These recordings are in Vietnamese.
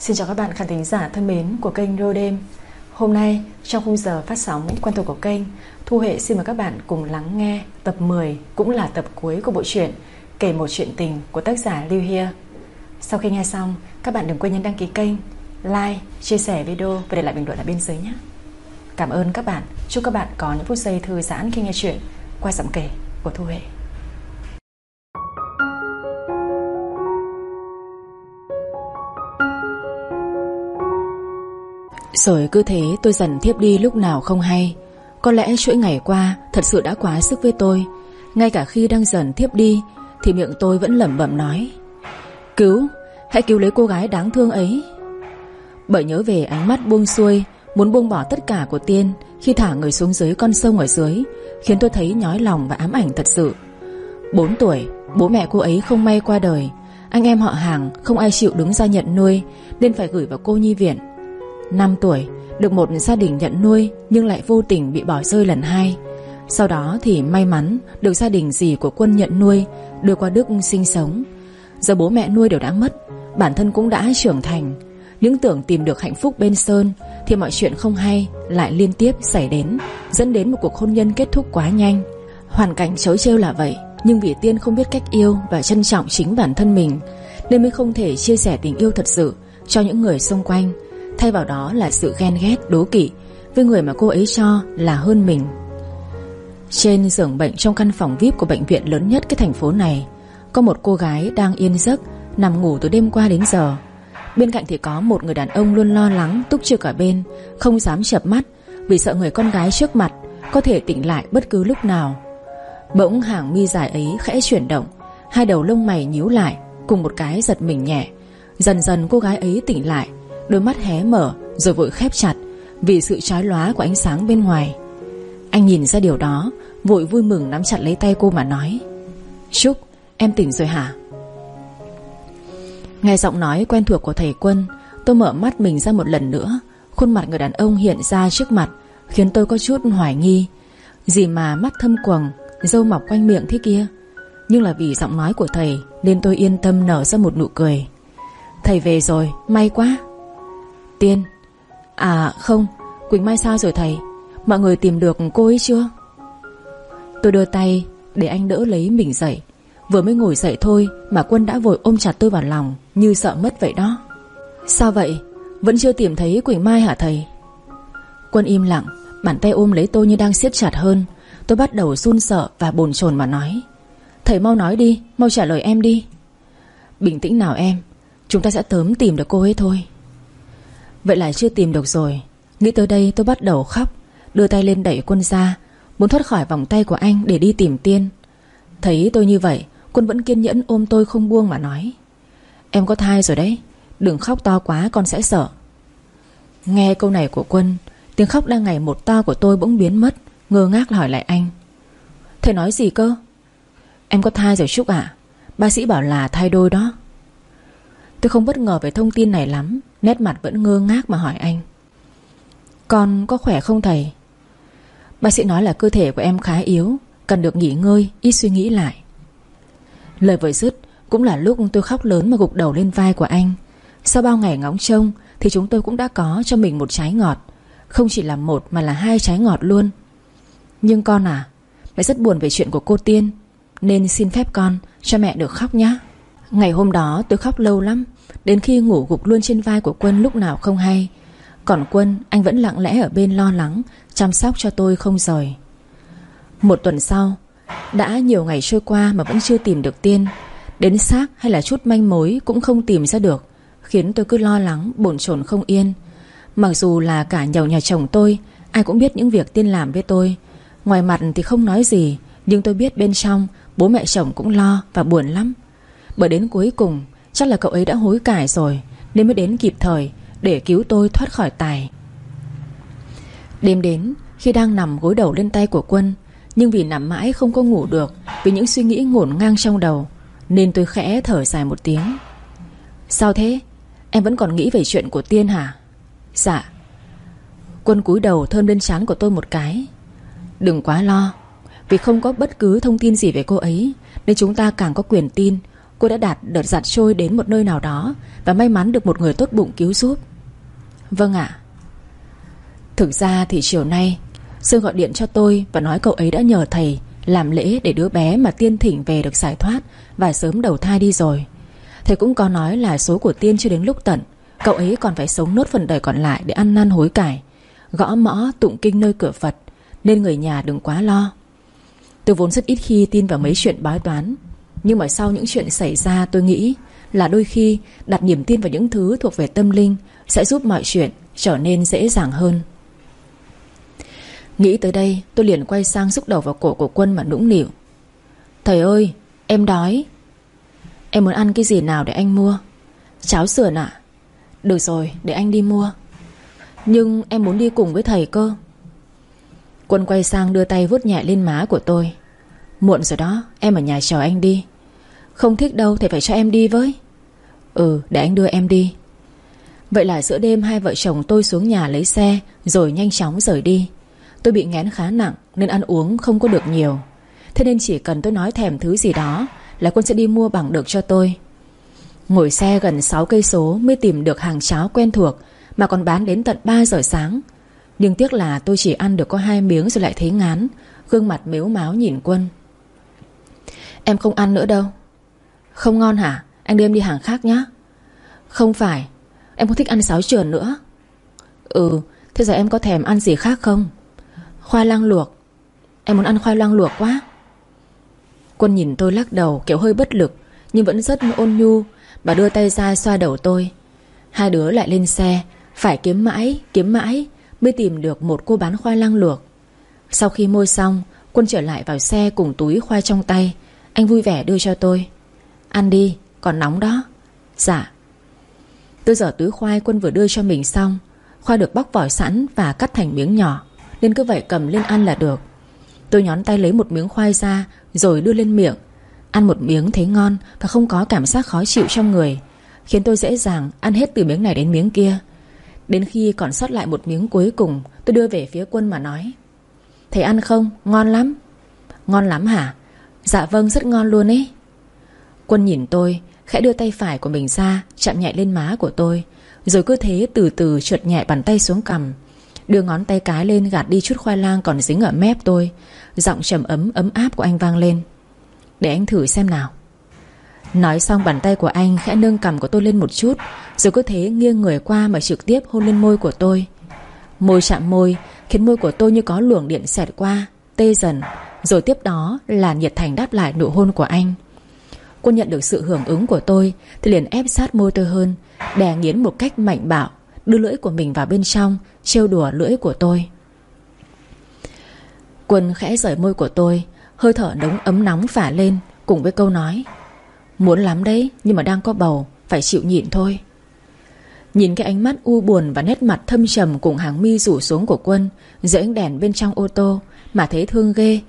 Xin chào các bạn khán thính giả thân mến của kênh Rô Đêm. Hôm nay trong khung giờ phát sóng quen thuộc của kênh Thu Hệ xin mời các bạn cùng lắng nghe tập 10 cũng là tập cuối của bộ truyện Kể một chuyện tình của tác giả Lưu Hia. Sau khi nghe xong các bạn đừng quên nhấn đăng ký kênh Like, chia sẻ video và để lại bình luận ở bên dưới nhé. Cảm ơn các bạn. Chúc các bạn có những phút giây thư giãn khi nghe chuyện Qua giọng kể của Thu Hệ Rồi cứ thế tôi dần thiếp đi lúc nào không hay. Có lẽ chuỗi ngày qua Thật sự đã quá sức với tôi. Ngay cả khi đang dần thiếp đi Thì miệng tôi vẫn lẩm bẩm nói Cứu, hãy cứu lấy cô gái đáng thương ấy. Bởi nhớ về ánh mắt buông xuôi Muốn buông bỏ tất cả của Tiên Khi thả người xuống dưới con sông ở dưới Khiến tôi thấy nhói lòng và ám ảnh thật sự. 4 tuổi Bố mẹ cô ấy không may qua đời. Anh em họ hàng không ai chịu đứng ra nhận nuôi Nên phải gửi vào cô nhi viện. 5 tuổi, Được một gia đình nhận nuôi Nhưng lại vô tình bị bỏ rơi lần hai. Sau đó thì may mắn Được gia đình dì của quân nhận nuôi, Đưa qua Đức sinh sống. Giờ bố mẹ nuôi đều đã mất, Bản thân cũng đã trưởng thành. Những tưởng tìm được hạnh phúc bên Sơn Thì mọi chuyện không hay lại liên tiếp xảy đến, Dẫn đến một cuộc hôn nhân kết thúc quá nhanh. Hoàn cảnh chối trêu là vậy, Nhưng vì Tiên không biết cách yêu Và trân trọng chính bản thân mình, Nên mới không thể chia sẻ tình yêu thật sự Cho những người xung quanh. Thay vào đó là sự ghen ghét, đố kỵ Với người mà cô ấy cho là hơn mình. Trên giường bệnh trong căn phòng VIP Của bệnh viện lớn nhất cái thành phố này, Có một cô gái đang yên giấc, Nằm ngủ từ đêm qua đến giờ. Bên cạnh thì có một người đàn ông luôn lo lắng, Túc trực ở bên, Không dám chập mắt Vì sợ người con gái trước mặt Có thể tỉnh lại bất cứ lúc nào. Bỗng hàng mi dài ấy khẽ chuyển động, Hai đầu lông mày nhíu lại, Cùng một cái giật mình nhẹ. Dần dần cô gái ấy tỉnh lại Đôi mắt hé mở rồi vội khép chặt Vì sự chói lóa của ánh sáng bên ngoài. Anh nhìn ra điều đó Vội vui mừng nắm chặt lấy tay cô mà nói Trúc em tỉnh rồi hả? Nghe giọng nói quen thuộc của thầy quân Tôi mở mắt mình ra một lần nữa. Khuôn mặt người đàn ông hiện ra trước mặt Khiến tôi có chút hoài nghi. Gì mà mắt thâm quầng Dâu mọc quanh miệng thế kia? Nhưng là vì giọng nói của thầy Nên tôi yên tâm nở ra một nụ cười. Thầy về rồi, may quá. Tiên. À không, Quỳnh Mai sao rồi thầy? Mọi người tìm được cô ấy chưa? Tôi đưa tay để anh đỡ lấy mình dậy. Vừa mới ngồi dậy thôi Mà Quân đã vội ôm chặt tôi vào lòng, Như sợ mất vậy đó. Sao vậy? Vẫn chưa tìm thấy Quỳnh Mai hả thầy? Quân im lặng, Bàn tay ôm lấy tôi như đang siết chặt hơn. Tôi bắt đầu run sợ và bồn chồn mà nói. Thầy mau nói đi, Mau trả lời em đi. Bình tĩnh nào em, Chúng ta sẽ tớm tìm được cô ấy thôi. Vậy là chưa tìm được rồi. Nghĩ tới đây tôi bắt đầu khóc, Đưa tay lên đẩy quân ra, Muốn thoát khỏi vòng tay của anh để đi tìm tiên. Thấy tôi như vậy, Quân vẫn kiên nhẫn ôm tôi không buông mà nói, Em có thai rồi đấy, Đừng khóc to quá con sẽ sợ. Nghe câu này của Quân, Tiếng khóc đang ngày một to của tôi bỗng biến mất, Ngơ ngác hỏi lại anh, Thầy nói gì cơ? Em có thai rồi Trúc à Bác sĩ bảo là thai đôi đó. Tôi không bất ngờ về thông tin này lắm Nét mặt vẫn ngơ ngác mà hỏi anh. Con có khỏe không thầy? Bác sĩ nói là cơ thể của em khá yếu, Cần được nghỉ ngơi, Ít suy nghĩ lại. Lời vừa dứt Cũng là lúc tôi khóc lớn mà gục đầu lên vai của anh. Sau bao ngày ngóng trông Thì chúng tôi cũng đã có cho mình một trái ngọt. Không chỉ là một mà là hai trái ngọt luôn. Nhưng con à Mẹ rất buồn về chuyện của cô Tiên, Nên xin phép con cho mẹ được khóc nhé Ngày hôm đó tôi khóc lâu lắm Đến khi ngủ gục luôn trên vai của Quân lúc nào không hay. Còn Quân, anh vẫn lặng lẽ ở bên lo lắng, Chăm sóc cho tôi không rời. Một tuần sau, Đã nhiều ngày trôi qua mà vẫn chưa tìm được Tiên. Đến xác hay là chút manh mối Cũng không tìm ra được, Khiến tôi cứ lo lắng, bồn chồn không yên. Mặc dù là cả nhiều nhà chồng tôi, Ai cũng biết những việc Tiên làm với tôi. Ngoài mặt thì không nói gì, Nhưng tôi biết bên trong Bố mẹ chồng cũng lo và buồn lắm. Bởi đến cuối cùng Chắc là cậu ấy đã hối cải rồi, Nên mới đến kịp thời Để cứu tôi thoát khỏi tài. Đêm đến, Khi đang nằm gối đầu lên tay của quân, Nhưng vì nằm mãi không có ngủ được Vì những suy nghĩ ngổn ngang trong đầu, Nên tôi khẽ thở dài một tiếng. Sao thế? Em vẫn còn nghĩ về chuyện của Tiên hả? Dạ. Quân cúi đầu thơm lên trán của tôi một cái. Đừng quá lo, Vì không có bất cứ thông tin gì về cô ấy, Nên chúng ta càng có quyền tin Cô đã đạt, đợt giặt trôi đến một nơi nào đó Và may mắn được một người tốt bụng cứu giúp. Vâng ạ. Thực ra thì chiều nay Sương gọi điện cho tôi Và nói cậu ấy đã nhờ thầy Làm lễ để đứa bé mà tiên thỉnh về được giải thoát Và sớm đầu thai đi rồi. Thầy cũng có nói là số của tiên chưa đến lúc tận. Cậu ấy còn phải sống nốt phần đời còn lại Để ăn năn hối cải, Gõ mõ, tụng kinh nơi cửa Phật, Nên người nhà đừng quá lo. Tôi vốn rất ít khi tin vào mấy chuyện bói toán. Nhưng mà sau những chuyện xảy ra, tôi nghĩ Là đôi khi đặt niềm tin vào những thứ thuộc về tâm linh Sẽ giúp mọi chuyện trở nên dễ dàng hơn. Nghĩ tới đây, tôi liền quay sang xúc đầu vào cổ của quân mà nũng nịu. Thầy ơi, em đói. Em muốn ăn cái gì nào để anh mua? Cháo sườn ạ. Được rồi, để anh đi mua. Nhưng em muốn đi cùng với thầy cơ. Quân quay sang đưa tay vuốt nhẹ lên má của tôi. Muộn rồi đó, Em ở nhà chờ anh đi. Không thích đâu thì phải cho em đi với. Ừ để anh đưa em đi. Vậy là giữa đêm hai vợ chồng tôi xuống nhà lấy xe, Rồi nhanh chóng rời đi. Tôi bị ngén khá nặng Nên ăn uống không có được nhiều. Thế nên chỉ cần tôi nói thèm thứ gì đó Là quân sẽ đi mua bằng được cho tôi. Ngồi xe gần 6 cây số Mới tìm được hàng cháo quen thuộc Mà còn bán đến tận 3 giờ sáng. Nhưng tiếc là tôi chỉ ăn được có hai miếng Rồi lại thấy ngán, Gương mặt mếu máu nhìn quân. Em không ăn nữa đâu. Không ngon hả? Anh đưa em đi hàng khác nhé Không phải. Em không thích ăn sáo trườn nữa. Ừ Thế giờ em có thèm ăn gì khác không? Khoai lang luộc. Em muốn ăn khoai lang luộc quá. Quân nhìn tôi lắc đầu kiểu hơi bất lực Nhưng vẫn rất ôn nhu. Bà đưa tay ra xoa đầu tôi. Hai đứa lại lên xe. Phải kiếm mãi, kiếm mãi Mới tìm được một cô bán khoai lang luộc. Sau khi mua xong Quân trở lại vào xe cùng túi khoai trong tay. Anh vui vẻ đưa cho tôi. Ăn đi, còn nóng đó. Dạ. Tôi dở túi khoai quân vừa đưa cho mình xong. Khoai được bóc vỏ sẵn và cắt thành miếng nhỏ Nên cứ vậy cầm lên ăn là được. Tôi nhón tay lấy một miếng khoai ra Rồi đưa lên miệng. Ăn một miếng thấy ngon Và không có cảm giác khó chịu trong người Khiến tôi dễ dàng ăn hết từ miếng này đến miếng kia. Đến khi còn sót lại một miếng cuối cùng Tôi đưa về phía quân mà nói Thầy ăn không? Ngon lắm. Ngon lắm hả? Dạ vâng rất ngon luôn ấy. Quân nhìn tôi, Khẽ đưa tay phải của mình ra, Chạm nhẹ lên má của tôi. Rồi cứ thế từ từ trượt nhẹ bàn tay xuống cằm. Đưa ngón tay cái lên gạt đi chút khoai lang còn dính ở mép tôi. Giọng trầm ấm ấm áp của anh vang lên. Để anh thử xem nào. Nói xong bàn tay của anh khẽ nâng cằm của tôi lên một chút, Rồi cứ thế nghiêng người qua mà trực tiếp hôn lên môi của tôi. Môi chạm môi, Khiến môi của tôi như có luồng điện xẹt qua, Tê dần. Rồi tiếp đó là nhiệt thành đáp lại nụ hôn của anh. Cô nhận được sự hưởng ứng của tôi, Thì liền ép sát môi tôi hơn, Đè nghiến một cách mạnh bạo, Đưa lưỡi của mình vào bên trong, Trêu đùa lưỡi của tôi. Quân khẽ rời môi của tôi, Hơi thở đống ấm nóng phả lên, Cùng với câu nói, Muốn lắm đấy, nhưng mà đang có bầu, Phải chịu nhịn thôi. Nhìn cái ánh mắt u buồn và nét mặt thâm trầm Cùng hàng mi rủ xuống của quân Dưới ánh đèn bên trong ô tô, Mà thấy thương ghê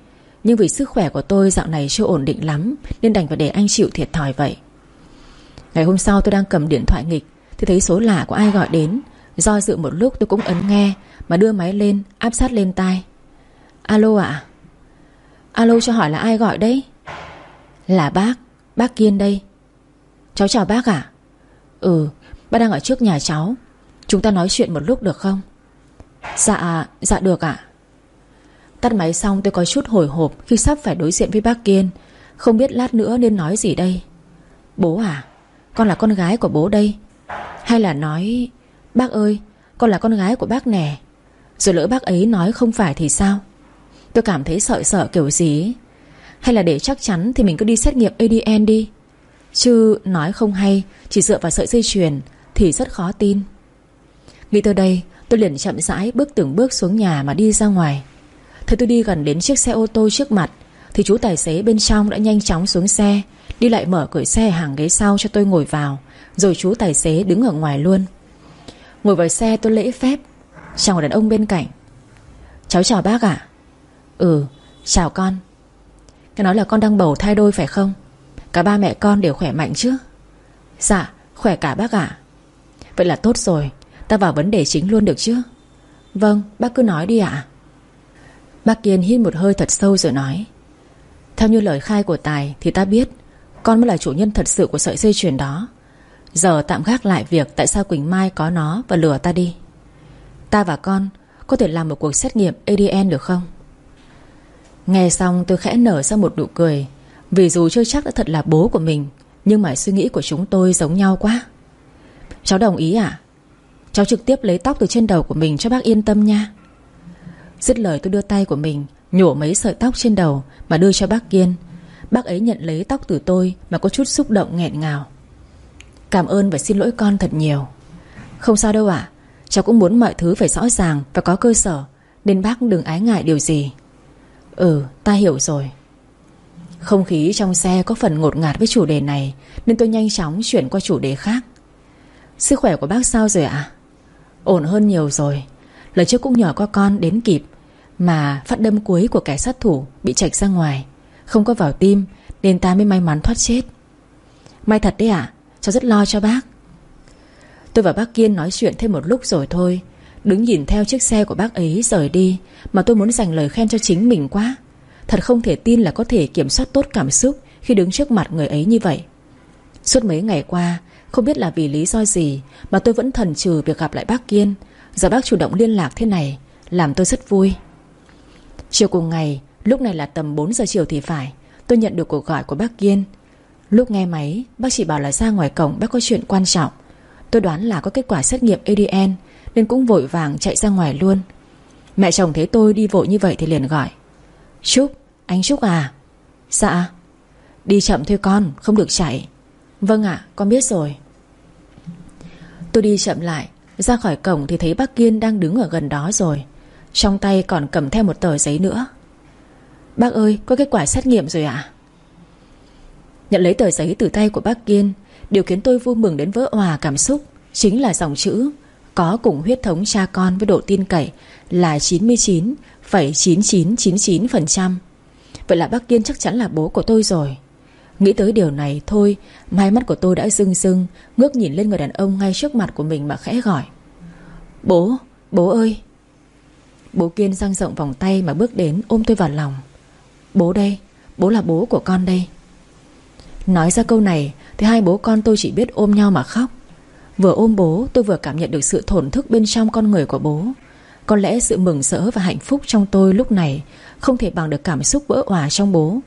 nhưng vì sức khỏe của tôi dạo này chưa ổn định lắm, Nên đành phải để anh chịu thiệt thòi vậy. Ngày hôm sau tôi đang cầm điện thoại nghịch, Thì thấy số lạ của ai gọi đến. Do dự một lúc tôi cũng ấn nghe, Mà đưa máy lên, áp sát lên tai. Alo ạ. Alo cho hỏi là ai gọi đấy? Là bác Bác Kiên đây. Cháu chào bác ạ. Ừ bác đang ở trước nhà cháu. Chúng ta nói chuyện một lúc được không? Dạ dạ được ạ. Tắt máy xong tôi có chút hồi hộp Khi sắp phải đối diện với bác Kiên. Không biết lát nữa nên nói gì đây? Bố à Con là con gái của bố đây. Hay là nói, Bác ơi, con là con gái của bác nè. Rồi lỡ bác ấy nói không phải thì sao? Tôi cảm thấy sợ sợ kiểu gì Hay là để chắc chắn Thì mình cứ đi xét nghiệm ADN đi. Chứ nói không hay, Chỉ dựa vào sợi dây chuyền Thì rất khó tin. Nghĩ tới đây, tôi liền chậm rãi bước từng bước xuống nhà mà đi ra ngoài. Thấy tôi đi gần đến chiếc xe ô tô trước mặt, Thì chú tài xế bên trong đã nhanh chóng xuống xe, Đi lại mở cửa xe hàng ghế sau cho tôi ngồi vào, Rồi chú tài xế đứng ở ngoài luôn. Ngồi vào xe tôi lễ phép, Chào đàn ông bên cạnh. Cháu chào bác ạ. Ừ chào con. Cái nói là con đang bầu thai đôi phải không? Cả ba mẹ con đều khỏe mạnh chứ? Dạ khỏe cả bác ạ. Vậy là tốt rồi, Ta vào vấn đề chính luôn được chứ? Vâng bác cứ nói đi ạ. Bác Kiên hít một hơi thật sâu rồi nói, Theo như lời khai của Tài Thì ta biết Con mới là chủ nhân thật sự của sợi dây chuyền đó. Giờ tạm gác lại việc Tại sao Quỳnh Mai có nó và lừa ta đi. Ta và con Có thể làm một cuộc xét nghiệm ADN được không? Nghe xong tôi khẽ nở ra một nụ cười, Vì dù chưa chắc đã thật là bố của mình, Nhưng mà suy nghĩ của chúng tôi giống nhau quá. Cháu đồng ý à Cháu trực tiếp lấy tóc từ trên đầu của mình cho bác yên tâm nha. Dứt lời tôi đưa tay của mình, Nhổ mấy sợi tóc trên đầu Mà đưa cho bác Kiên. Bác ấy nhận lấy tóc từ tôi Mà có chút xúc động nghẹn ngào. Cảm ơn và xin lỗi con thật nhiều. Không sao đâu ạ, Cháu cũng muốn mọi thứ phải rõ ràng và có cơ sở, Nên bác đừng ái ngại điều gì. Ừ ta hiểu rồi. Không khí trong xe có phần ngột ngạt với chủ đề này, Nên tôi nhanh chóng chuyển qua chủ đề khác. Sức khỏe của bác sao rồi ạ? Ổn hơn nhiều rồi, Lần trước cũng nhờ có con đến kịp mà phát đâm cuối của kẻ sát thủ Bị chạch ra ngoài. Không có vào tim, Nên ta mới may mắn thoát chết. May thật đấy ạ, Cháu rất lo cho bác. Tôi và bác Kiên nói chuyện thêm một lúc rồi thôi. Đứng nhìn theo chiếc xe của bác ấy rời đi, Mà tôi muốn dành lời khen cho chính mình quá. Thật không thể tin là có thể kiểm soát tốt cảm xúc Khi đứng trước mặt người ấy như vậy. Suốt mấy ngày qua, Không biết là vì lý do gì Mà tôi vẫn thần trừ việc gặp lại bác Kiên. Giờ bác chủ động liên lạc thế này, Làm tôi rất vui. Chiều cùng ngày Lúc này là tầm 4 giờ chiều thì phải. Tôi nhận được cuộc gọi của bác Kiên. Lúc nghe máy Bác chỉ bảo là ra ngoài cổng bác có chuyện quan trọng. Tôi đoán là có kết quả xét nghiệm ADN Nên cũng vội vàng chạy ra ngoài luôn. Mẹ chồng thấy tôi đi vội như vậy thì liền gọi. Trúc, anh Trúc à? Dạ. Đi chậm thôi con, không được chạy. Vâng ạ, con biết rồi. Tôi đi chậm lại Ra khỏi cổng thì thấy bác Kiên đang đứng ở gần đó rồi. Trong tay còn cầm theo một tờ giấy nữa. Bác ơi, có kết quả xét nghiệm rồi ạ. Nhận lấy tờ giấy từ tay của bác Kiên Điều khiến tôi vui mừng đến vỡ hòa cảm xúc Chính là dòng chữ Có cùng huyết thống cha con với độ tin cậy Là 99,9999% Vậy là bác Kiên chắc chắn là bố của tôi rồi. Nghĩ tới điều này thôi Mai mắt của tôi đã rưng rưng Ngước nhìn lên người đàn ông ngay trước mặt của mình mà khẽ gọi. Bố, bố ơi Bố Kiên dang rộng vòng tay mà bước đến ôm tôi vào lòng. Bố đây, bố là bố của con đây. Nói ra câu này Thì hai bố con tôi chỉ biết ôm nhau mà khóc. Vừa ôm bố tôi vừa cảm nhận được sự thổn thức bên trong con người của bố. Có lẽ sự mừng rỡ và hạnh phúc trong tôi lúc này Không thể bằng được cảm xúc vỡ hòa trong bố.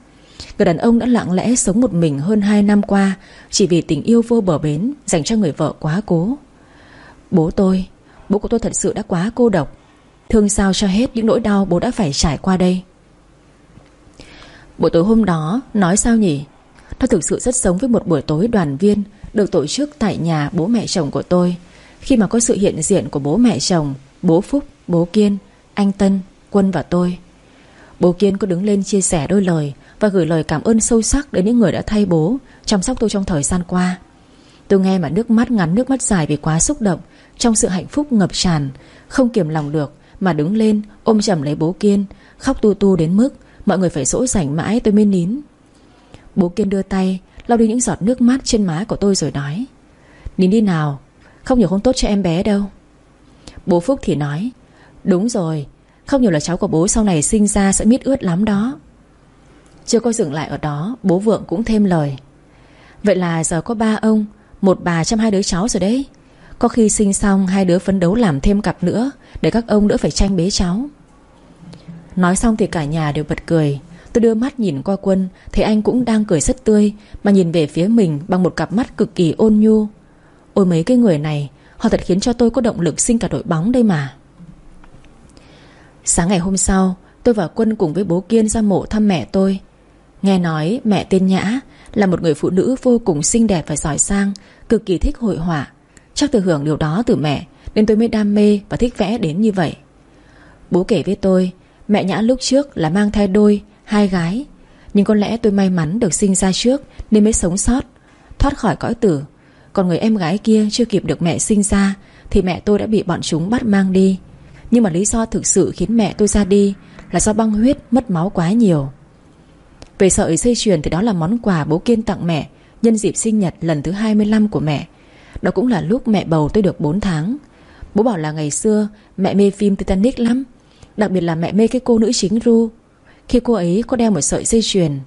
Người đàn ông đã lặng lẽ sống một mình hơn 2 năm qua Chỉ vì tình yêu vô bờ bến Dành cho người vợ quá cố. Bố tôi Bố của tôi thật sự đã quá cô độc. Thương sao cho hết những nỗi đau bố đã phải trải qua đây. Buổi tối hôm đó Nói sao nhỉ? Nó thực sự rất giống với một buổi tối đoàn viên Được tổ chức tại nhà bố mẹ chồng của tôi. Khi mà có sự hiện diện của bố mẹ chồng Bố Phúc, bố Kiên Anh Tân, Quân và tôi. Bố Kiên có đứng lên chia sẻ đôi lời Và gửi lời cảm ơn sâu sắc đến những người đã thay bố Chăm sóc tôi trong thời gian qua. Tôi nghe mà nước mắt ngắn nước mắt dài vì quá xúc động Trong sự hạnh phúc ngập tràn Không kiềm lòng được. Mà đứng lên, ôm chầm lấy bố Kiên, Khóc tu tu đến mức Mọi người phải dỗ dành mãi tôi mới nín. Bố Kiên đưa tay, lau đi những giọt nước mắt trên má của tôi rồi nói, Nín đi nào, Không nhiều không tốt cho em bé đâu. Bố Phúc thì nói, Đúng rồi, Không nhiều là cháu của bố sau này sinh ra sẽ mít ướt lắm đó. Chưa có dừng lại ở đó, Bố Vượng cũng thêm lời, Vậy là giờ có ba ông, Một bà chăm hai đứa cháu rồi đấy. Có khi sinh xong, hai đứa phấn đấu làm thêm cặp nữa, Để các ông đỡ phải tranh bế cháu. Nói xong thì cả nhà đều bật cười. Tôi đưa mắt nhìn qua quân, Thấy anh cũng đang cười rất tươi, Mà nhìn về phía mình bằng một cặp mắt cực kỳ ôn nhu. Ôi mấy cái người này, Họ thật khiến cho tôi có động lực sinh cả đội bóng đây mà. Sáng ngày hôm sau, Tôi và Quân cùng với bố Kiên ra mộ thăm mẹ tôi. Nghe nói mẹ tên Nhã Là một người phụ nữ vô cùng xinh đẹp và giỏi sang Cực kỳ thích hội họa. Chắc từ hưởng điều đó từ mẹ, Nên tôi mới đam mê và thích vẽ đến như vậy. Bố kể với tôi, Mẹ Nhã lúc trước là mang thai đôi, Hai gái. Nhưng có lẽ tôi may mắn được sinh ra trước, Nên mới sống sót, Thoát khỏi cõi tử. Còn người em gái kia chưa kịp được mẹ sinh ra, Thì mẹ tôi đã bị bọn chúng bắt mang đi. Nhưng mà lý do thực sự khiến mẹ tôi ra đi Là do băng huyết mất máu quá nhiều. Về sợi dây chuyền thì đó là món quà bố Kiên tặng mẹ Nhân dịp sinh nhật lần thứ 25 của mẹ. Đó cũng là lúc mẹ bầu tôi được 4 tháng. Bố bảo là ngày xưa Mẹ mê phim Titanic lắm. Đặc biệt là mẹ mê cái cô nữ chính Ru. Khi cô ấy có đeo một sợi dây chuyền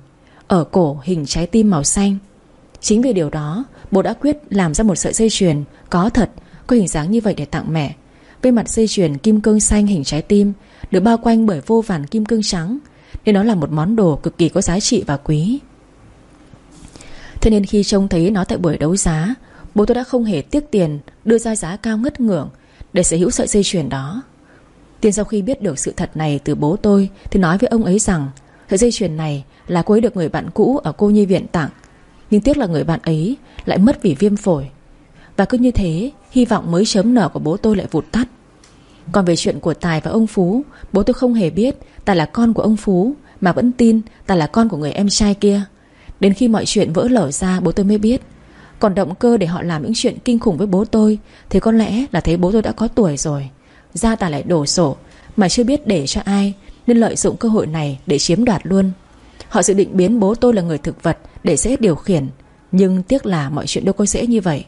Ở cổ hình trái tim màu xanh. Chính vì điều đó Bố đã quyết làm ra một sợi dây chuyền Có thật, có hình dáng như vậy để tặng mẹ. Bên mặt dây chuyền kim cương xanh hình trái tim Được bao quanh bởi vô vàn kim cương trắng Nên nó là một món đồ cực kỳ có giá trị và quý. Thế nên khi trông thấy nó tại buổi đấu giá Bố tôi đã không hề tiếc tiền Đưa ra giá cao ngất ngưỡng Để sở hữu sợi dây chuyền đó. Tiên sau khi biết được sự thật này từ bố tôi Thì nói với ông ấy rằng Sợi dây chuyền này là cô ấy được người bạn cũ Ở cô nhi viện tặng, Nhưng tiếc là người bạn ấy lại mất vì viêm phổi. Và cứ như thế, Hy vọng mới chớm nở của bố tôi lại vụt tắt. Còn về chuyện của Tài và ông Phú, Bố tôi không hề biết Tài là con của ông Phú, Mà vẫn tin Tài là con của người em trai kia. Đến khi mọi chuyện vỡ lở ra, bố tôi mới biết còn động cơ để họ làm những chuyện kinh khủng với bố tôi, Thì có lẽ là thấy bố tôi đã có tuổi rồi. Gia tài lại đổ sổ, Mà chưa biết để cho ai, Nên lợi dụng cơ hội này để chiếm đoạt luôn. Họ dự định biến bố tôi là người thực vật Để dễ điều khiển, Nhưng tiếc là mọi chuyện đâu có dễ như vậy.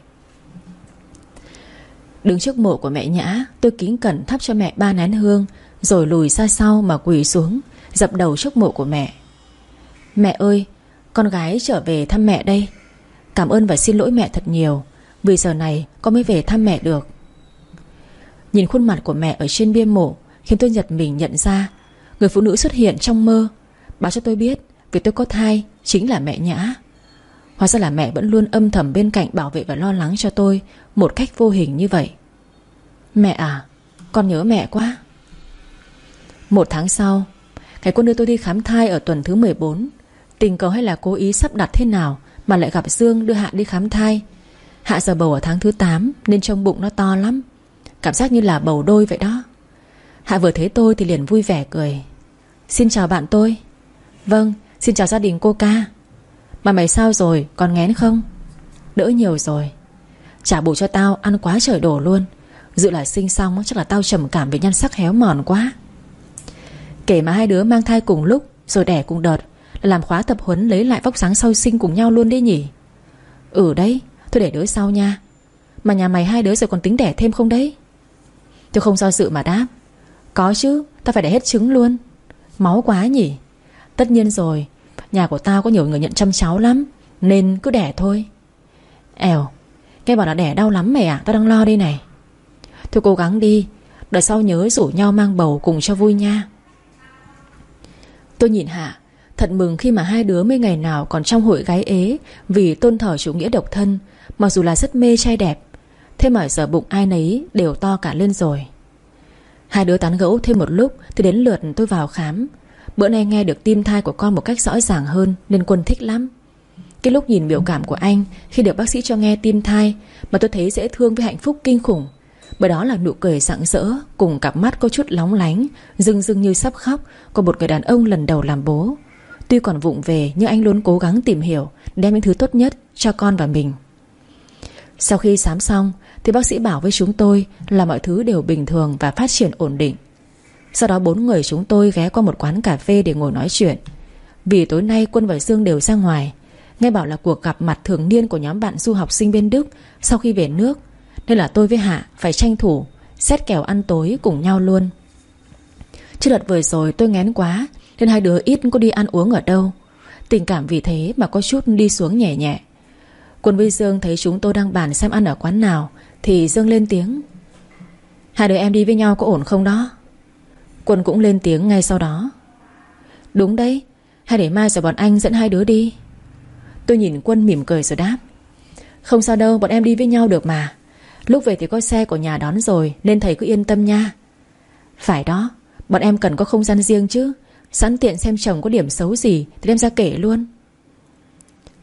Đứng trước mộ của mẹ Nhã, Tôi kính cẩn thắp cho mẹ ba nén hương, Rồi lùi ra sau mà quỳ xuống, Dập đầu trước mộ của mẹ. Mẹ ơi, Con gái trở về thăm mẹ đây. Cảm ơn và xin lỗi mẹ thật nhiều. Vì giờ này, con mới về thăm mẹ được. Nhìn khuôn mặt của mẹ ở trên bia mộ, Khiến tôi giật mình nhận ra, Người phụ nữ xuất hiện trong mơ. Báo cho tôi biết Việc tôi có thai, chính là mẹ Nhã. Hóa ra là mẹ vẫn luôn âm thầm bên cạnh bảo vệ và lo lắng cho tôi Một cách vô hình như vậy. Mẹ à Con nhớ mẹ quá. Một tháng sau cái cô đưa tôi đi khám thai ở tuần thứ 14 Tình cờ hay là cố ý sắp đặt thế nào mà lại gặp Dương đưa Hạ đi khám thai. Hạ giờ bầu ở tháng thứ 8 Nên trong bụng nó to lắm. Cảm giác như là bầu đôi vậy đó. Hạ vừa thấy tôi thì liền vui vẻ cười. Xin chào bạn tôi. Vâng, xin chào gia đình cô ca. Mà mày sao rồi, còn ngén không? Đỡ nhiều rồi. Trả bù cho tao, ăn quá trời đổ luôn. Dự là sinh xong chắc là tao trầm cảm Vì nhan sắc héo mòn quá. Kể mà hai đứa mang thai cùng lúc Rồi đẻ cùng đợt làm khóa tập huấn lấy lại vóc sáng sau sinh cùng nhau luôn đi nhỉ? Ừ đấy Thôi để đứa sau nha. Mà nhà mày hai đứa rồi còn tính đẻ thêm không đấy? Tôi không do dự mà đáp. Có chứ Tao phải đẻ hết trứng luôn. Máu quá nhỉ? Tất nhiên rồi Nhà của tao có nhiều người nhận chăm cháu lắm Nên cứ đẻ thôi. Ẻo, Nghe bảo là đẻ đau lắm mày à Tao đang lo đây này. Thôi cố gắng đi Đợt sau nhớ rủ nhau mang bầu cùng cho vui nha. Tôi nhìn Hạ Thật mừng khi mà hai đứa mấy ngày nào còn trong hội gái ế Vì tôn thờ chủ nghĩa độc thân, Mặc dù là rất mê trai đẹp. Thế mà giờ bụng ai nấy đều to cả lên rồi. Hai đứa tán gẫu thêm một lúc Thì đến lượt tôi vào khám. Bữa nay nghe được tim thai của con một cách rõ ràng hơn Nên Quân thích lắm. Cái lúc nhìn biểu cảm của anh Khi được bác sĩ cho nghe tim thai Mà tôi thấy dễ thương với hạnh phúc kinh khủng. Bởi đó là nụ cười rạng rỡ Cùng cặp mắt có chút lóng lánh, Rưng rưng như sắp khóc Của một người đàn ông lần đầu làm bố. Tuy còn vụng về, nhưng anh luôn cố gắng tìm hiểu, Đem những thứ tốt nhất cho con và mình. Sau khi sám xong, Thì bác sĩ bảo với chúng tôi Là mọi thứ đều bình thường và phát triển ổn định. Sau đó bốn người chúng tôi ghé qua một quán cà phê để ngồi nói chuyện. Vì tối nay Quân và Dương đều ra ngoài, Nghe bảo là cuộc gặp mặt thường niên của nhóm bạn du học sinh bên Đức Sau khi về nước, Nên là tôi với Hạ phải tranh thủ, Xét kèo ăn tối cùng nhau luôn. Chứ đợt vừa rồi tôi ngén quá nên hai đứa ít có đi ăn uống ở đâu. Tình cảm vì thế mà có chút đi xuống nhẹ nhẹ. Quân với Dương thấy chúng tôi đang bàn xem ăn ở quán nào, Thì Dương lên tiếng. Hai đứa em đi với nhau có ổn không đó? Quân cũng lên tiếng ngay sau đó. Đúng đấy, Hay để mai rồi bọn anh dẫn hai đứa đi. Tôi nhìn Quân mỉm cười rồi đáp. Không sao đâu, bọn em đi với nhau được mà. Lúc về thì có xe của nhà đón rồi, Nên thầy cứ yên tâm nha. Phải đó, Bọn em cần có không gian riêng chứ. Sẵn tiện xem chồng có điểm xấu gì Thì đem ra kể luôn.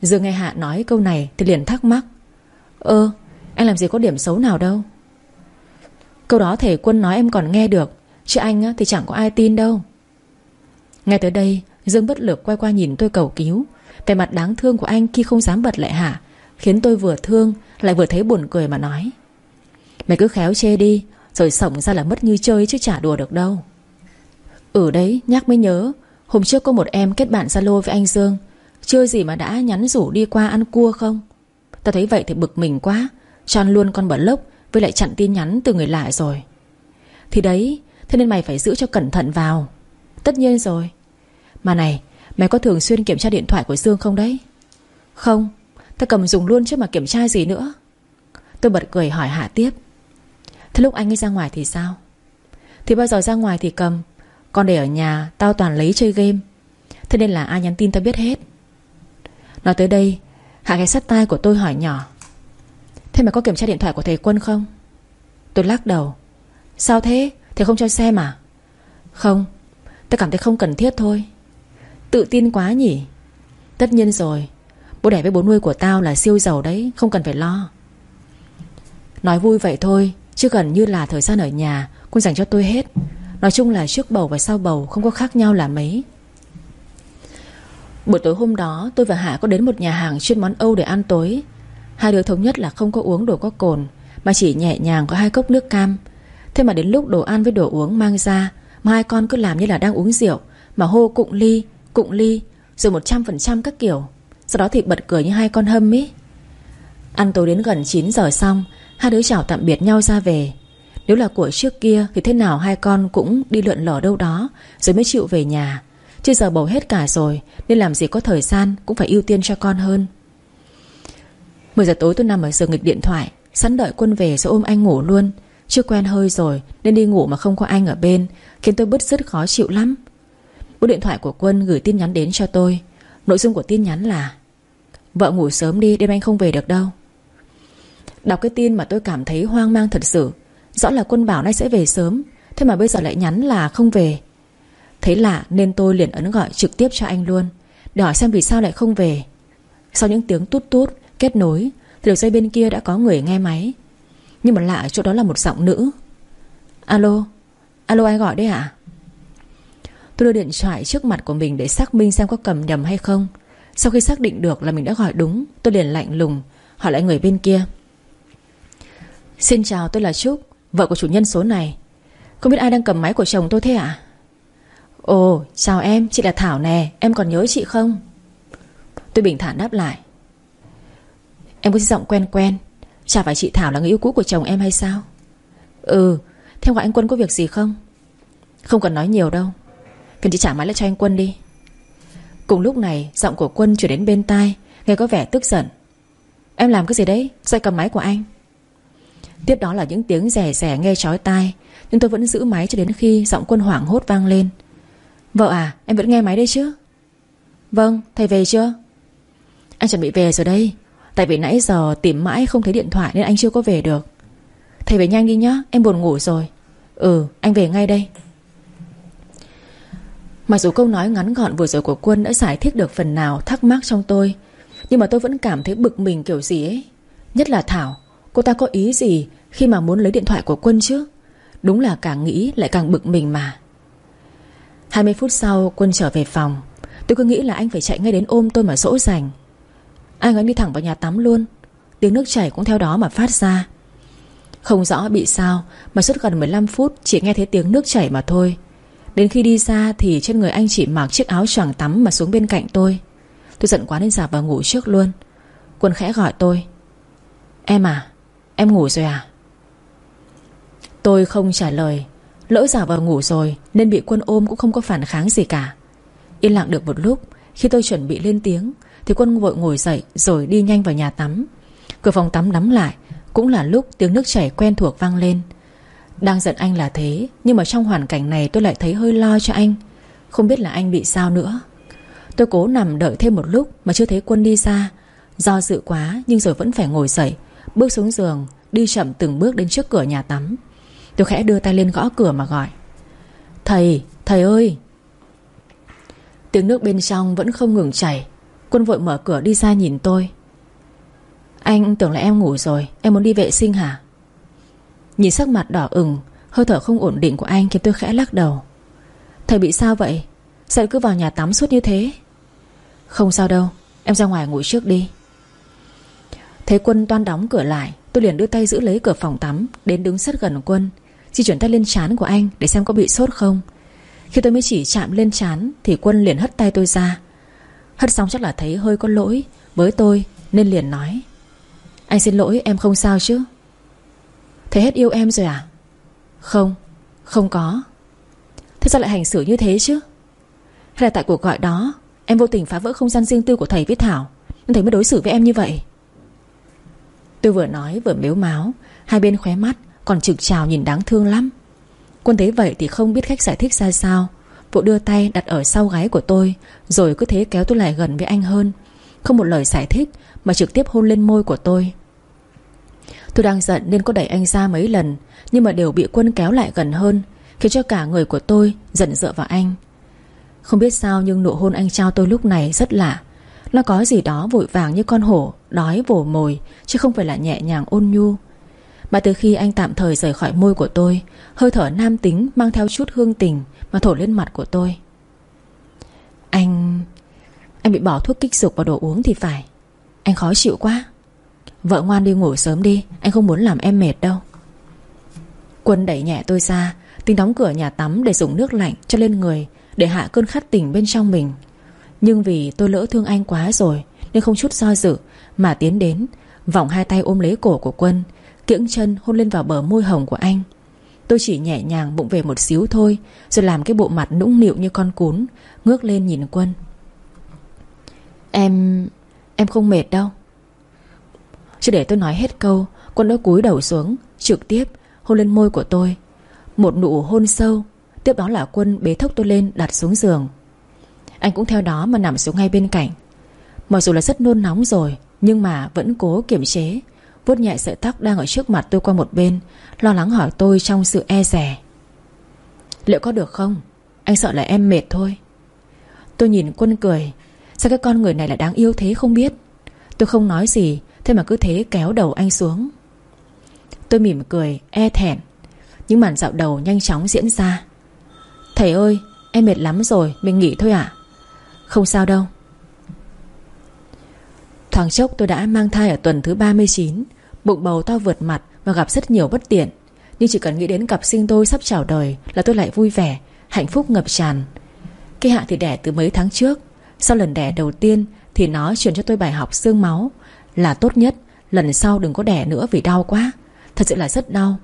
Dương nghe Hạ nói câu này Thì liền thắc mắc. Ơ, anh làm gì có điểm xấu nào đâu. Câu đó thầy quân nói em còn nghe được, Chứ anh thì chẳng có ai tin đâu. Ngay tới đây, Dương bất lực quay qua nhìn tôi cầu cứu. Về mặt đáng thương của anh khi không dám bật lại Hạ, Khiến tôi vừa thương, Lại vừa thấy buồn cười mà nói. Mày cứ khéo chê đi, Rồi sổng ra là mất như chơi chứ chả đùa được đâu. Ừ đấy, nhắc mới nhớ. Hôm trước có một em kết bạn Zalo với anh Dương. Chưa gì mà đã nhắn rủ đi qua ăn cua không? Ta thấy vậy thì bực mình quá. Tròn luôn con bẩn lốc, Với lại chặn tin nhắn từ người lạ rồi. Thì đấy, Thế nên mày phải giữ cho cẩn thận vào. Tất nhiên rồi. Mà này, Mày có thường xuyên kiểm tra điện thoại của Dương không đấy? Không, Ta cầm dùng luôn chứ mà kiểm tra gì nữa. Tôi bật cười hỏi Hạ tiếp. Thế lúc anh ấy ra ngoài thì sao? Thì bao giờ ra ngoài thì cầm? Con để ở nhà, tao toàn lấy chơi game. Thế nên là ai nhắn tin tao biết hết. Nói tới đây, Hạ ghé sát tai của tôi hỏi nhỏ. Thế mà có kiểm tra điện thoại của thầy Quân không? Tôi lắc đầu. Sao thế? Thầy không cho xem à? Không Tôi cảm thấy không cần thiết thôi. Tự tin quá nhỉ. Tất nhiên rồi, Bố đẻ với bố nuôi của tao là siêu giàu đấy, Không cần phải lo. Nói vui vậy thôi, Chứ gần như là thời gian ở nhà, Quân dành cho tôi hết. Nói chung là trước bầu và sau bầu Không có khác nhau là mấy. Buổi tối hôm đó tôi và Hạ có đến một nhà hàng chuyên món Âu để ăn tối. Hai đứa thống nhất là không có uống đồ có cồn Mà chỉ nhẹ nhàng có hai cốc nước cam. Thế mà đến lúc đồ ăn với đồ uống mang ra Mà hai con cứ làm như là đang uống rượu Mà hô cụng ly, cụng ly Rồi 100% các kiểu. Sau đó thì bật cười như hai con hâm ý. Ăn tối đến gần 9 giờ xong Hai đứa chào tạm biệt nhau ra về. Nếu là của trước kia Thì thế nào hai con cũng đi lượn lở đâu đó, Rồi mới chịu về nhà. Chứ giờ bầu hết cả rồi, Nên làm gì có thời gian Cũng phải ưu tiên cho con hơn. 10 giờ tối tôi nằm ở giường nghịch điện thoại, Sẵn đợi quân về rồi ôm anh ngủ luôn. Chưa quen hơi rồi, Nên đi ngủ mà không có anh ở bên, Khiến tôi bứt rứt khó chịu lắm. Bố điện thoại của quân gửi tin nhắn đến cho tôi. Nội dung của tin nhắn là, Vợ ngủ sớm đi, đêm anh không về được đâu. Đọc cái tin mà tôi cảm thấy hoang mang thật sự Rõ là quân bảo nay sẽ về sớm, Thế mà bây giờ lại nhắn là không về. Thấy lạ, nên tôi liền ấn gọi trực tiếp cho anh luôn, Để hỏi xem vì sao lại không về. Sau những tiếng tút tút, Kết nối, Thì được dây bên kia đã có người nghe máy. Nhưng mà lạ ở chỗ đó là một giọng nữ. Alo Alo ai gọi đấy ạ? Tôi đưa điện thoại trước mặt của mình Để xác minh xem có cầm nhầm hay không. Sau khi xác định được là mình đã gọi đúng, Tôi liền lạnh lùng, Hỏi lại người bên kia. Xin chào, tôi là Trúc. Vợ của chủ nhân số này. Không biết ai đang cầm máy của chồng tôi thế ạ? À? Ồ, chào em, chị là Thảo nè. Em còn nhớ chị không? Tôi bình thản đáp lại. Em có giọng quen quen. Chả phải chị Thảo là người yêu cũ của chồng em hay sao? Ừ theo gọi anh Quân có việc gì không? Không cần nói nhiều đâu. Cần chị trả máy lại cho anh Quân đi. Cùng lúc này, giọng của Quân chuyển đến bên tai, Nghe có vẻ tức giận. Em làm cái gì đấy? Sao cầm máy của anh? Tiếp đó là những tiếng rẻ rẻ nghe chói tai, Nhưng tôi vẫn giữ máy cho đến khi giọng Quân hoảng hốt vang lên. Vợ à em vẫn nghe máy đây chứ? Vâng thầy về chưa? Anh chuẩn bị về rồi đây, Tại vì nãy giờ tìm mãi không thấy điện thoại Nên anh chưa có về được. Thầy về nhanh đi nhá, em buồn ngủ rồi. Ừ anh về ngay đây. Mặc dù câu nói ngắn gọn vừa rồi của Quân Đã giải thích được phần nào thắc mắc trong tôi, Nhưng mà tôi vẫn cảm thấy bực mình kiểu gì ấy. Nhất là Thảo Cô ta có ý gì khi mà muốn lấy điện thoại của Quân chứ? Đúng là càng nghĩ lại càng bực mình mà. 20 phút sau, Quân trở về phòng. Tôi cứ nghĩ là anh phải chạy ngay đến ôm tôi mà dỗ dành. Anh ấy đi thẳng vào nhà tắm luôn. Tiếng nước chảy cũng theo đó mà phát ra. Không rõ bị sao, Mà suốt gần 15 phút Chỉ nghe thấy tiếng nước chảy mà thôi. Đến khi đi ra thì trên người anh chỉ mặc chiếc áo choàng tắm Mà xuống bên cạnh tôi. Tôi giận quá nên giả vào ngủ trước luôn. Quân khẽ gọi tôi. Em à Em ngủ rồi à? Tôi không trả lời. Lỡ giả vờ ngủ rồi, Nên bị quân ôm cũng không có phản kháng gì cả. Yên lặng được một lúc, Khi tôi chuẩn bị lên tiếng, Thì quân vội ngồi dậy rồi đi nhanh vào nhà tắm. Cửa phòng tắm đóng lại, Cũng là lúc tiếng nước chảy quen thuộc vang lên. Đang giận anh là thế, Nhưng mà trong hoàn cảnh này tôi lại thấy hơi lo cho anh. Không biết là anh bị sao nữa. Tôi cố nằm đợi thêm một lúc Mà chưa thấy quân đi ra Do dự quá nhưng rồi vẫn phải ngồi dậy Bước xuống giường Đi chậm từng bước đến trước cửa nhà tắm. Tôi khẽ đưa tay lên gõ cửa mà gọi. Thầy, thầy ơi! Tiếng nước bên trong vẫn không ngừng chảy. Quân vội mở cửa đi ra nhìn tôi. Anh tưởng là em ngủ rồi Em muốn đi vệ sinh hả? Nhìn sắc mặt đỏ ửng Hơi thở không ổn định của anh khiến tôi khẽ lắc đầu. Thầy bị sao vậy? Sao cứ vào nhà tắm suốt như thế? Không sao đâu Em ra ngoài ngủ trước đi. Thấy quân toan đóng cửa lại, Tôi liền đưa tay giữ lấy cửa phòng tắm, Đến đứng sát gần quân. Di chuyển tay lên chán của anh để xem có bị sốt không. Khi tôi mới chỉ chạm lên chán Thì quân liền hất tay tôi ra. Hất xong chắc là thấy hơi có lỗi Với tôi, nên liền nói, Anh xin lỗi, em không sao chứ? Thế hết yêu em rồi à? Không Không có. Thế sao lại hành xử như thế chứ? Hay là tại cuộc gọi đó, Em vô tình phá vỡ không gian riêng tư của thầy với Thảo, Nên thầy mới đối xử với em như vậy. Tôi vừa nói vừa mếu máu Hai bên khóe mắt, Còn trực trào nhìn đáng thương lắm. Quân thấy vậy thì không biết cách giải thích ra sao. Vụ đưa tay đặt ở sau gáy của tôi, Rồi cứ thế kéo tôi lại gần với anh hơn. Không một lời giải thích, Mà trực tiếp hôn lên môi của tôi. Tôi đang giận nên có đẩy anh ra mấy lần, Nhưng mà đều bị quân kéo lại gần hơn, Khiến cho cả người của tôi giận dựa vào anh. Không biết sao nhưng nụ hôn anh trao tôi lúc này rất lạ. Nó có gì đó vội vàng như con hổ, Đói vồ mồi, Chứ không phải là nhẹ nhàng ôn nhu. Mà từ khi anh tạm thời rời khỏi môi của tôi, Hơi thở nam tính mang theo chút hương tình Mà thổi lên mặt của tôi. Anh... Anh bị bỏ thuốc kích dục vào đồ uống thì phải. Anh khó chịu quá. Vợ ngoan đi ngủ sớm đi, Anh không muốn làm em mệt đâu. Quân đẩy nhẹ tôi ra, Tính đóng cửa nhà tắm để dùng nước lạnh cho lên người, Để hạ cơn khát tỉnh bên trong mình. Nhưng vì tôi lỡ thương anh quá rồi, Nên không chút do dự Mà tiến đến, Vòng hai tay ôm lấy cổ của Quân, Kiễng chân hôn lên vào bờ môi hồng của anh. Tôi chỉ nhẹ nhàng bụng về một xíu thôi, Rồi làm cái bộ mặt nũng nịu như con cún, Ngước lên nhìn Quân. Em... em không mệt đâu. Chứ để tôi nói hết câu, Quân đã cúi đầu xuống, Trực tiếp hôn lên môi của tôi. Một nụ hôn sâu, Tiếp đó là Quân bế thốc tôi lên đặt xuống giường. Anh cũng theo đó mà nằm xuống ngay bên cạnh. Mặc dù là rất nôn nóng rồi, Nhưng mà vẫn cố kiềm chế. Vuốt nhẹ sợi tóc đang ở trước mặt tôi qua một bên, Lo lắng hỏi tôi trong sự e rè Liệu có được không? Anh sợ là em mệt thôi. Tôi nhìn quân cười. Sao cái con người này là đáng yêu thế không biết? Tôi không nói gì, Thế mà cứ thế kéo đầu anh xuống. Tôi mỉm cười e thẹn. Những màn dạo đầu nhanh chóng diễn ra. Thầy ơi, Em mệt lắm rồi, Mình nghỉ thôi ạ. Không sao đâu. Thoáng chốc tôi đã mang thai ở tuần thứ 39 Bụng bầu to vượt mặt Và gặp rất nhiều bất tiện. Nhưng chỉ cần nghĩ đến cặp sinh tôi sắp chào đời Là tôi lại vui vẻ, Hạnh phúc ngập tràn. Cái hạ thì đẻ từ mấy tháng trước. Sau lần đẻ đầu tiên Thì nó truyền cho tôi bài học xương máu Là tốt nhất, Lần sau đừng có đẻ nữa vì đau quá. Thật sự là rất đau.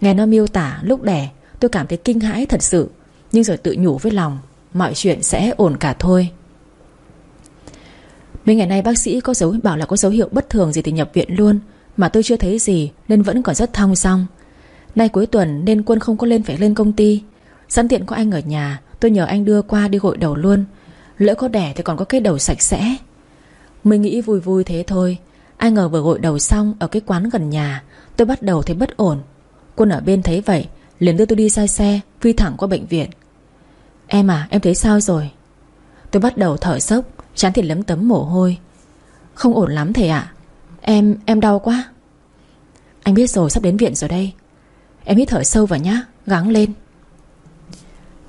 Nghe nó miêu tả lúc đẻ, Tôi cảm thấy kinh hãi thật sự, Nhưng rồi tự nhủ với lòng. Mọi chuyện sẽ ổn cả thôi. Mấy ngày nay bác sĩ có dấu, bảo là có dấu hiệu bất thường gì thì nhập viện luôn, Mà tôi chưa thấy gì Nên vẫn còn rất thong song Nay cuối tuần nên quân không có lên phải lên công ty. Sẵn tiện có anh ở nhà, Tôi nhờ anh đưa qua đi gội đầu luôn. Lỡ có đẻ thì còn có cái đầu sạch sẽ. Mình nghĩ vui vui thế thôi. Ai ngờ vừa gội đầu xong Ở cái quán gần nhà, Tôi bắt đầu thấy bất ổn. Quân ở bên thấy vậy, liền đưa tôi đi sai xe, Phi thẳng qua bệnh viện. Em à em thấy sao rồi? Tôi bắt đầu thở sốc Chán thì lấm tấm mồ hôi. Không ổn lắm thầy ạ. Em, em đau quá. Anh biết rồi sắp đến viện rồi đây. Em hít thở sâu vào nhá Gắng lên.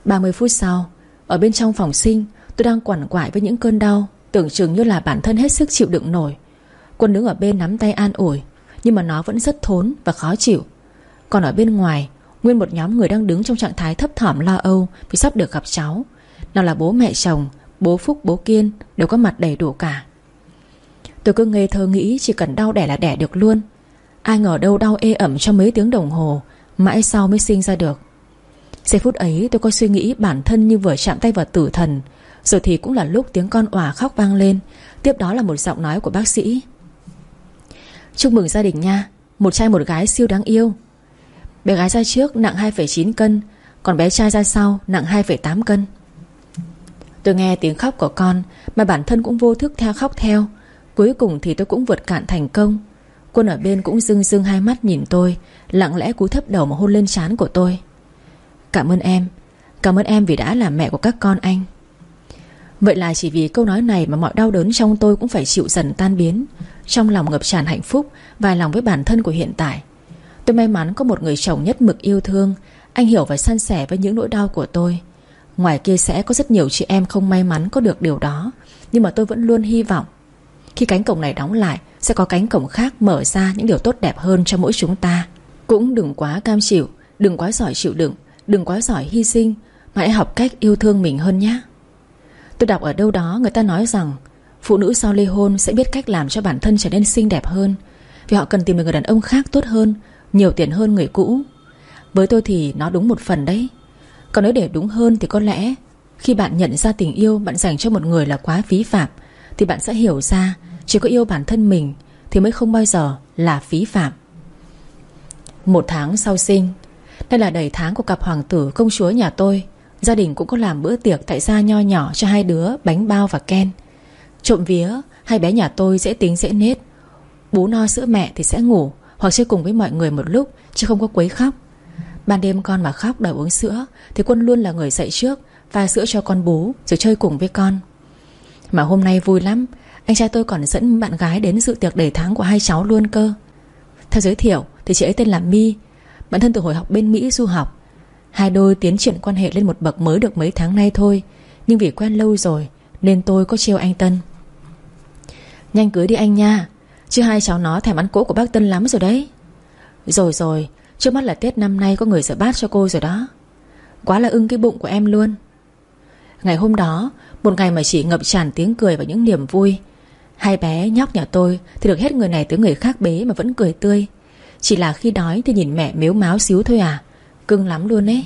30 phút sau Ở bên trong phòng sinh Tôi đang quằn quại với những cơn đau Tưởng chừng như là bản thân hết sức chịu đựng nổi. Quân đứng ở bên nắm tay an ủi Nhưng mà nó vẫn rất thốn và khó chịu. Còn ở bên ngoài Nguyên một nhóm người đang đứng trong trạng thái thấp thỏm lo âu Vì sắp được gặp cháu. Nào là bố mẹ chồng, Bố Phúc, bố Kiên đều có mặt đầy đủ cả. Tôi cứ ngây thơ nghĩ Chỉ cần đau đẻ là đẻ được luôn. Ai ngờ đâu đau ê ẩm trong mấy tiếng đồng hồ, Mãi sau mới sinh ra được. Giây phút ấy tôi có suy nghĩ bản thân như vừa chạm tay vào tử thần, Rồi thì cũng là lúc tiếng con òa khóc vang lên. Tiếp đó là một giọng nói của bác sĩ. Chúc mừng gia đình nha, Một trai một gái siêu đáng yêu. Bé gái ra trước nặng 2,9 cân Còn bé trai ra sau nặng 2,8 cân. Tôi nghe tiếng khóc của con Mà bản thân cũng vô thức theo khóc theo. Cuối cùng thì tôi cũng vượt cạn thành công. Quân ở bên cũng dưng dưng hai mắt nhìn tôi Lặng lẽ cú thấp đầu mà hôn lên trán của tôi. Cảm ơn em Cảm ơn em vì đã là mẹ của các con anh. Vậy là chỉ vì câu nói này Mà mọi đau đớn trong tôi cũng phải chịu dần tan biến. Trong lòng ngập tràn hạnh phúc và lòng với bản thân của hiện tại. Tôi may mắn có một người chồng nhất mực yêu thương. Anh hiểu và san sẻ với những nỗi đau của tôi. Ngoài kia sẽ có rất nhiều chị em không may mắn có được điều đó. Nhưng mà tôi vẫn luôn hy vọng. Khi cánh cổng này đóng lại, Sẽ có cánh cổng khác mở ra những điều tốt đẹp hơn cho mỗi chúng ta. Cũng đừng quá cam chịu, Đừng quá giỏi chịu đựng, Đừng quá giỏi hy sinh, Mà hãy học cách yêu thương mình hơn nhé. Tôi đọc ở đâu đó người ta nói rằng, Phụ nữ sau ly hôn sẽ biết cách làm cho bản thân trở nên xinh đẹp hơn, Vì họ cần tìm được người đàn ông khác tốt hơn nhiều tiền hơn người cũ. Với tôi thì nó đúng một phần đấy. Còn nếu để đúng hơn thì có lẽ Khi bạn nhận ra tình yêu bạn dành cho một người là quá phí phạm, Thì bạn sẽ hiểu ra Chỉ có yêu bản thân mình Thì mới không bao giờ là phí phạm. Một tháng sau sinh, Đây là đầy tháng của cặp hoàng tử công chúa nhà tôi, Gia đình cũng có làm bữa tiệc tại gia nho nhỏ cho hai đứa bánh bao và ken. Trộm vía, Hai bé nhà tôi dễ tính dễ nết, Bú no sữa mẹ thì sẽ ngủ. Hoặc chơi cùng với mọi người một lúc, Chứ không có quấy khóc. Ban đêm con mà khóc đòi uống sữa, Thì Quân luôn là người dậy trước, Pha sữa cho con bú, Rồi chơi cùng với con. Mà hôm nay vui lắm, Anh trai tôi còn dẫn bạn gái đến dự tiệc đầy tháng của hai cháu luôn cơ. Theo giới thiệu, thì chị ấy tên là My. Bản thân từ hồi học bên Mỹ du học. Hai đôi tiến triển quan hệ lên một bậc mới được mấy tháng nay thôi, Nhưng vì quen lâu rồi, Nên tôi có trêu anh Tân. Nhanh cưới đi anh nha. Chứ hai cháu nó thèm ăn cỗ của bác Tân lắm rồi đấy. Rồi rồi, Trước mắt là Tết năm nay có người rửa bát cho cô rồi đó. Quá là ưng cái bụng của em luôn. Ngày hôm đó, Một ngày mà chỉ ngập tràn tiếng cười và những niềm vui. Hai bé nhóc nhà tôi Thì được hết người này tới người khác bế mà vẫn cười tươi. Chỉ là khi đói thì nhìn mẹ miếu máu xíu thôi à. Cưng lắm luôn ấy.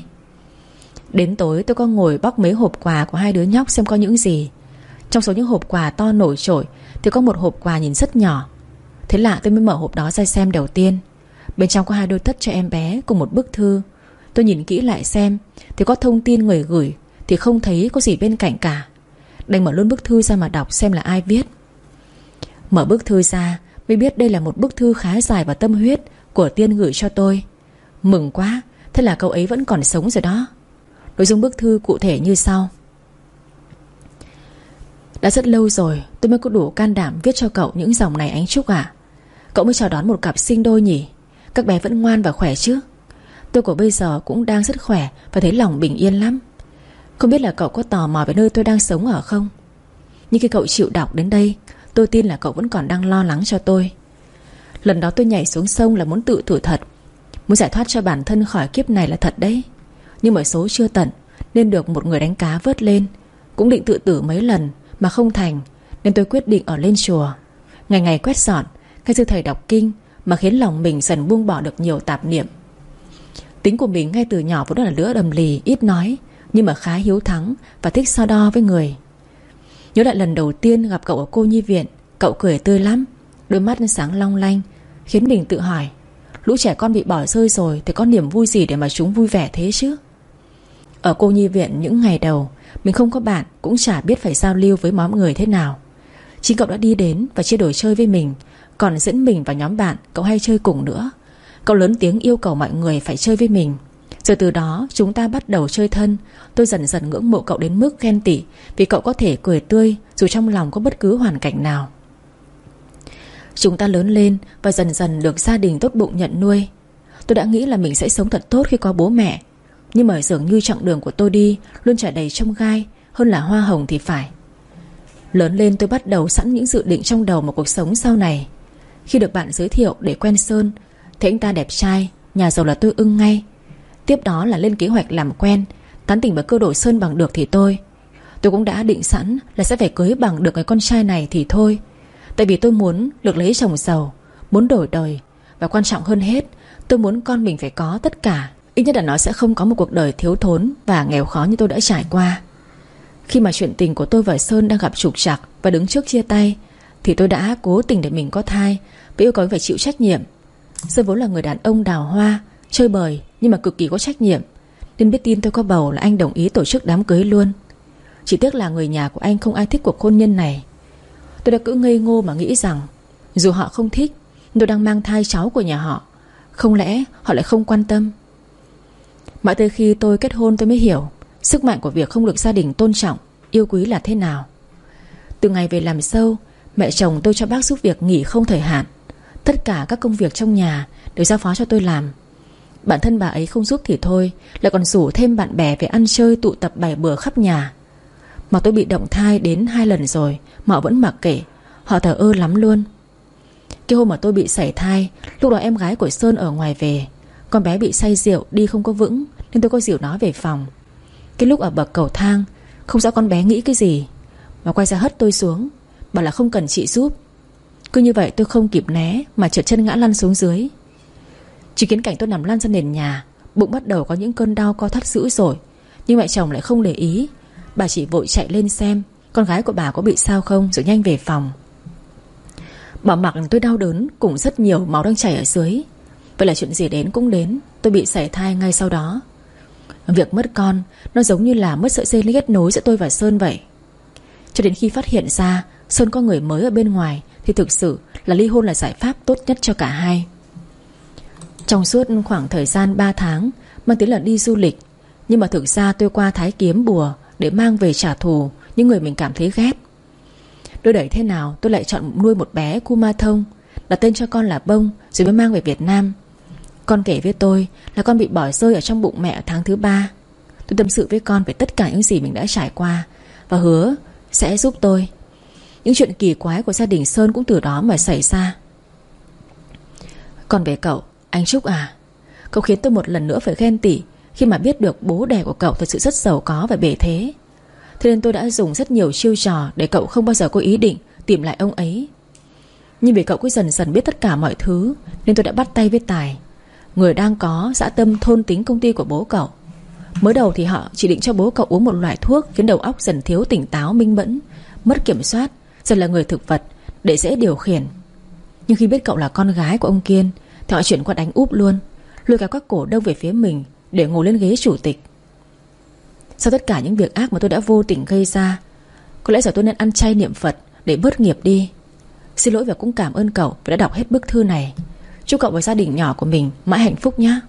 Đến tối tôi có ngồi bóc mấy hộp quà của hai đứa nhóc xem có những gì. Trong số những hộp quà to nổi trội Thì có một hộp quà nhìn rất nhỏ. Thế lạ tôi mới mở hộp đó ra xem đầu tiên. Bên trong có hai đôi tất cho em bé Cùng một bức thư. Tôi nhìn kỹ lại xem, Thì có thông tin người gửi, Thì không thấy có gì bên cạnh cả. Đành mở luôn bức thư ra mà đọc xem là ai viết. Mở bức thư ra, Mới biết đây là một bức thư khá dài và tâm huyết Của Tiên gửi cho tôi. Mừng quá, Thế là cậu ấy vẫn còn sống rồi đó. Nội dung bức thư cụ thể như sau. Đã rất lâu rồi, tôi mới có đủ can đảm viết cho cậu những dòng này ánh Trúc à Cậu mới chào đón một cặp sinh đôi nhỉ? Các bé vẫn ngoan và khỏe chứ? Tôi của bây giờ cũng đang rất khỏe Và thấy lòng bình yên lắm. Không biết là cậu có tò mò về nơi tôi đang sống ở không? Nhưng khi cậu chịu đọc đến đây, Tôi tin là cậu vẫn còn đang lo lắng cho tôi. Lần đó tôi nhảy xuống sông là muốn tự tử thật. Muốn giải thoát cho bản thân khỏi kiếp này là thật đấy. Nhưng mà số chưa tận, Nên được một người đánh cá vớt lên. Cũng định tự tử mấy lần, Mà không thành, Nên tôi quyết định ở lên chùa. Ngày ngày quét dọn các sư thầy đọc kinh Mà khiến lòng mình dần buông bỏ được nhiều tạp niệm. Tính của mình ngay từ nhỏ vốn là lứa đầm lì, Ít nói, Nhưng mà khá hiếu thắng Và thích so đo với người. Nhớ lại lần đầu tiên gặp cậu ở cô nhi viện, Cậu cười tươi lắm, Đôi mắt sáng long lanh, Khiến mình tự hỏi, Lũ trẻ con bị bỏ rơi rồi Thì có niềm vui gì để mà chúng vui vẻ thế chứ? Ở cô nhi viện những ngày đầu, Mình không có bạn Cũng chả biết phải giao lưu với móm người thế nào. Chính cậu đã đi đến và chia đổi chơi với mình còn dẫn mình và nhóm bạn, Cậu hay chơi cùng nữa. Cậu lớn tiếng yêu cầu mọi người phải chơi với mình. Rồi từ đó, chúng ta bắt đầu chơi thân. Tôi dần dần ngưỡng mộ cậu đến mức khen tỉ Vì cậu có thể cười tươi Dù trong lòng có bất cứ hoàn cảnh nào. Chúng ta lớn lên Và dần dần được gia đình tốt bụng nhận nuôi. Tôi đã nghĩ là mình sẽ sống thật tốt khi có bố mẹ. Nhưng mà dường như chặng đường của tôi đi Luôn trải đầy trong gai, Hơn là hoa hồng thì phải. Lớn lên tôi bắt đầu sẵn những dự định trong đầu Một cuộc sống sau này. Khi được bạn giới thiệu để quen Sơn, Thấy anh ta đẹp trai, Nhà giàu là tôi ưng ngay. Tiếp đó là lên kế hoạch làm quen, Tán tỉnh và cơ đổi Sơn bằng được thì tôi. Tôi cũng đã định sẵn là sẽ phải cưới bằng được người con trai này thì thôi. Tại vì tôi muốn được lấy chồng giàu, Muốn đổi đời. Và quan trọng hơn hết, Tôi muốn con mình phải có tất cả. Ít nhất là nó sẽ không có một cuộc đời thiếu thốn Và nghèo khó như tôi đã trải qua. Khi mà chuyện tình của tôi và Sơn đang gặp trục trặc Và đứng trước chia tay thì tôi đã cố tình để mình có thai Và yêu cầu phải chịu trách nhiệm. Sơn vốn là người đàn ông đào hoa, Chơi bời nhưng mà cực kỳ có trách nhiệm. Nên biết tin tôi có bầu là anh đồng ý tổ chức đám cưới luôn. Chỉ tiếc là người nhà của anh không ai thích cuộc hôn nhân này. Tôi đã cứ ngây ngô mà nghĩ rằng, Dù họ không thích, Tôi đang mang thai cháu của nhà họ, Không lẽ họ lại không quan tâm? Mãi tới khi tôi kết hôn tôi mới hiểu, Sức mạnh của việc không được gia đình tôn trọng, Yêu quý là thế nào. Từ ngày về làm sâu Mẹ chồng tôi cho bác giúp việc nghỉ không thời hạn. Tất cả các công việc trong nhà Đều giao phó cho tôi làm. Bản thân bà ấy không giúp thì thôi, Lại còn rủ thêm bạn bè về ăn chơi tụ tập bày bừa khắp nhà. Mà tôi bị động thai đến hai lần rồi, Mà họ vẫn mặc kệ. Họ thở ơ lắm luôn. Cái hôm mà tôi bị sảy thai, Lúc đó em gái của Sơn ở ngoài về. Con bé bị say rượu, đi không có vững, Nên tôi có dịu nó về phòng. Cái lúc ở bậc cầu thang, Không rõ con bé nghĩ cái gì, Mà quay ra hất tôi xuống. Bảo là không cần chị giúp. Cứ như vậy tôi không kịp né Mà trượt chân ngã lăn xuống dưới. Chỉ kiến cảnh tôi nằm lăn ra nền nhà, Bụng bắt đầu có những cơn đau co thắt dữ rồi Nhưng mẹ chồng lại không để ý. Bà chỉ vội chạy lên xem, Con gái của bà có bị sao không Rồi nhanh về phòng. Bảo mặc tôi đau đớn Cùng rất nhiều máu đang chảy ở dưới. Vậy là chuyện gì đến cũng đến, Tôi bị sảy thai ngay sau đó. Việc mất con, Nó giống như là mất sợi dây kết nối giữa tôi và Sơn vậy. Cho đến khi phát hiện ra Sơn có người mới ở bên ngoài Thì thực sự là ly hôn là giải pháp tốt nhất cho cả hai. Trong suốt khoảng thời gian 3 tháng Mang tiếng là đi du lịch, Nhưng mà thực ra tôi qua Thái Kiếm Bùa Để mang về trả thù Những người mình cảm thấy ghét. Đôi đẩy thế nào, tôi lại chọn nuôi một bé Kuma Thông Đặt tên cho con là Bông, Rồi mới mang về Việt Nam. Con kể với tôi là con bị bỏ rơi ở trong bụng mẹ tháng thứ ba. Tôi tâm sự với con về tất cả những gì mình đã trải qua Và hứa sẽ giúp tôi. Những chuyện kỳ quái của gia đình Sơn cũng từ đó mà xảy ra. Còn về cậu, Anh Trúc à Cậu khiến tôi một lần nữa phải ghen tị Khi mà biết được bố đẻ của cậu thật sự rất giàu có và bể thế. Thế nên tôi đã dùng rất nhiều chiêu trò Để cậu không bao giờ có ý định Tìm lại ông ấy. Nhưng vì cậu cứ dần dần biết tất cả mọi thứ, Nên tôi đã bắt tay với Tài, Người đang có dã tâm thôn tính công ty của bố cậu. Mới đầu thì họ chỉ định cho bố cậu uống một loại thuốc Khiến đầu óc dần thiếu tỉnh táo, minh mẫn, Mất kiểm soát. Rồi là người thực vật, Để dễ điều khiển. Nhưng khi biết cậu là con gái của ông Kiên, Thì họ chuyển qua đánh úp luôn, Lôi cả các cổ đông về phía mình Để ngồi lên ghế chủ tịch. Sau tất cả những việc ác mà tôi đã vô tình gây ra, Có lẽ giờ tôi nên ăn chay niệm Phật Để bớt nghiệp đi. Xin lỗi và cũng cảm ơn cậu vì đã đọc hết bức thư này. Chúc cậu và gia đình nhỏ của mình mãi hạnh phúc nhé.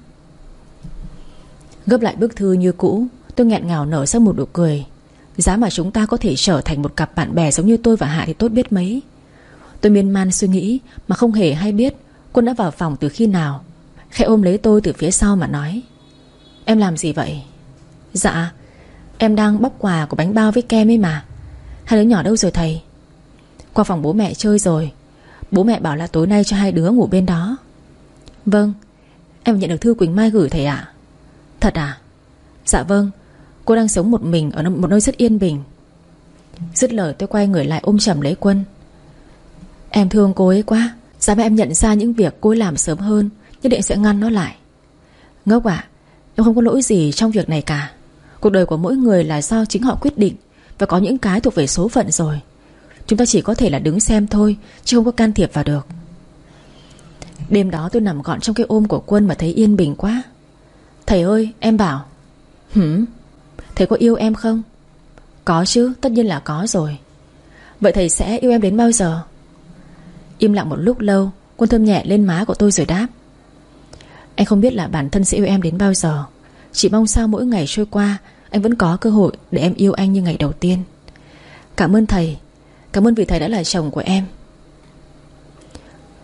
Gấp lại bức thư như cũ, Tôi nghẹn ngào nở ra một nụ cười. Giá mà chúng ta có thể trở thành một cặp bạn bè Giống như tôi và Hạ thì tốt biết mấy. Tôi miên man suy nghĩ, Mà không hề hay biết Quân đã vào phòng từ khi nào. Khẽ ôm lấy tôi từ phía sau mà nói, Em làm gì vậy? Dạ Em đang bóc quà của bánh bao với kem ấy mà. Hai đứa nhỏ đâu rồi thầy? Qua phòng bố mẹ chơi rồi. Bố mẹ bảo là tối nay cho hai đứa ngủ bên đó. Vâng Em nhận được thư Quỳnh Mai gửi thầy ạ. Thật à? Dạ vâng Cô đang sống một mình ở một nơi rất yên bình. Dứt lời, tôi quay người lại ôm chầm lấy quân. Em thương cô ấy quá. Giá mà em nhận ra những việc cô ấy làm sớm hơn, Nhất định sẽ ngăn nó lại? Ngốc ạ, Em không có lỗi gì trong việc này cả. Cuộc đời của mỗi người là do chính họ quyết định Và có những cái thuộc về số phận rồi. Chúng ta chỉ có thể là đứng xem thôi, Chứ không có can thiệp vào được. Đêm đó tôi nằm gọn trong cái ôm của quân Mà thấy yên bình quá. Thầy ơi, em bảo. Hửm Thầy có yêu em không? Có chứ, tất nhiên là có rồi. Vậy thầy sẽ yêu em đến bao giờ? Im lặng một lúc lâu Quân thơm nhẹ lên má của tôi rồi đáp. Anh không biết là bản thân sẽ yêu em đến bao giờ. Chỉ mong sao mỗi ngày trôi qua, Anh vẫn có cơ hội để em yêu anh như ngày đầu tiên. Cảm ơn thầy. Cảm ơn vì thầy đã là chồng của em.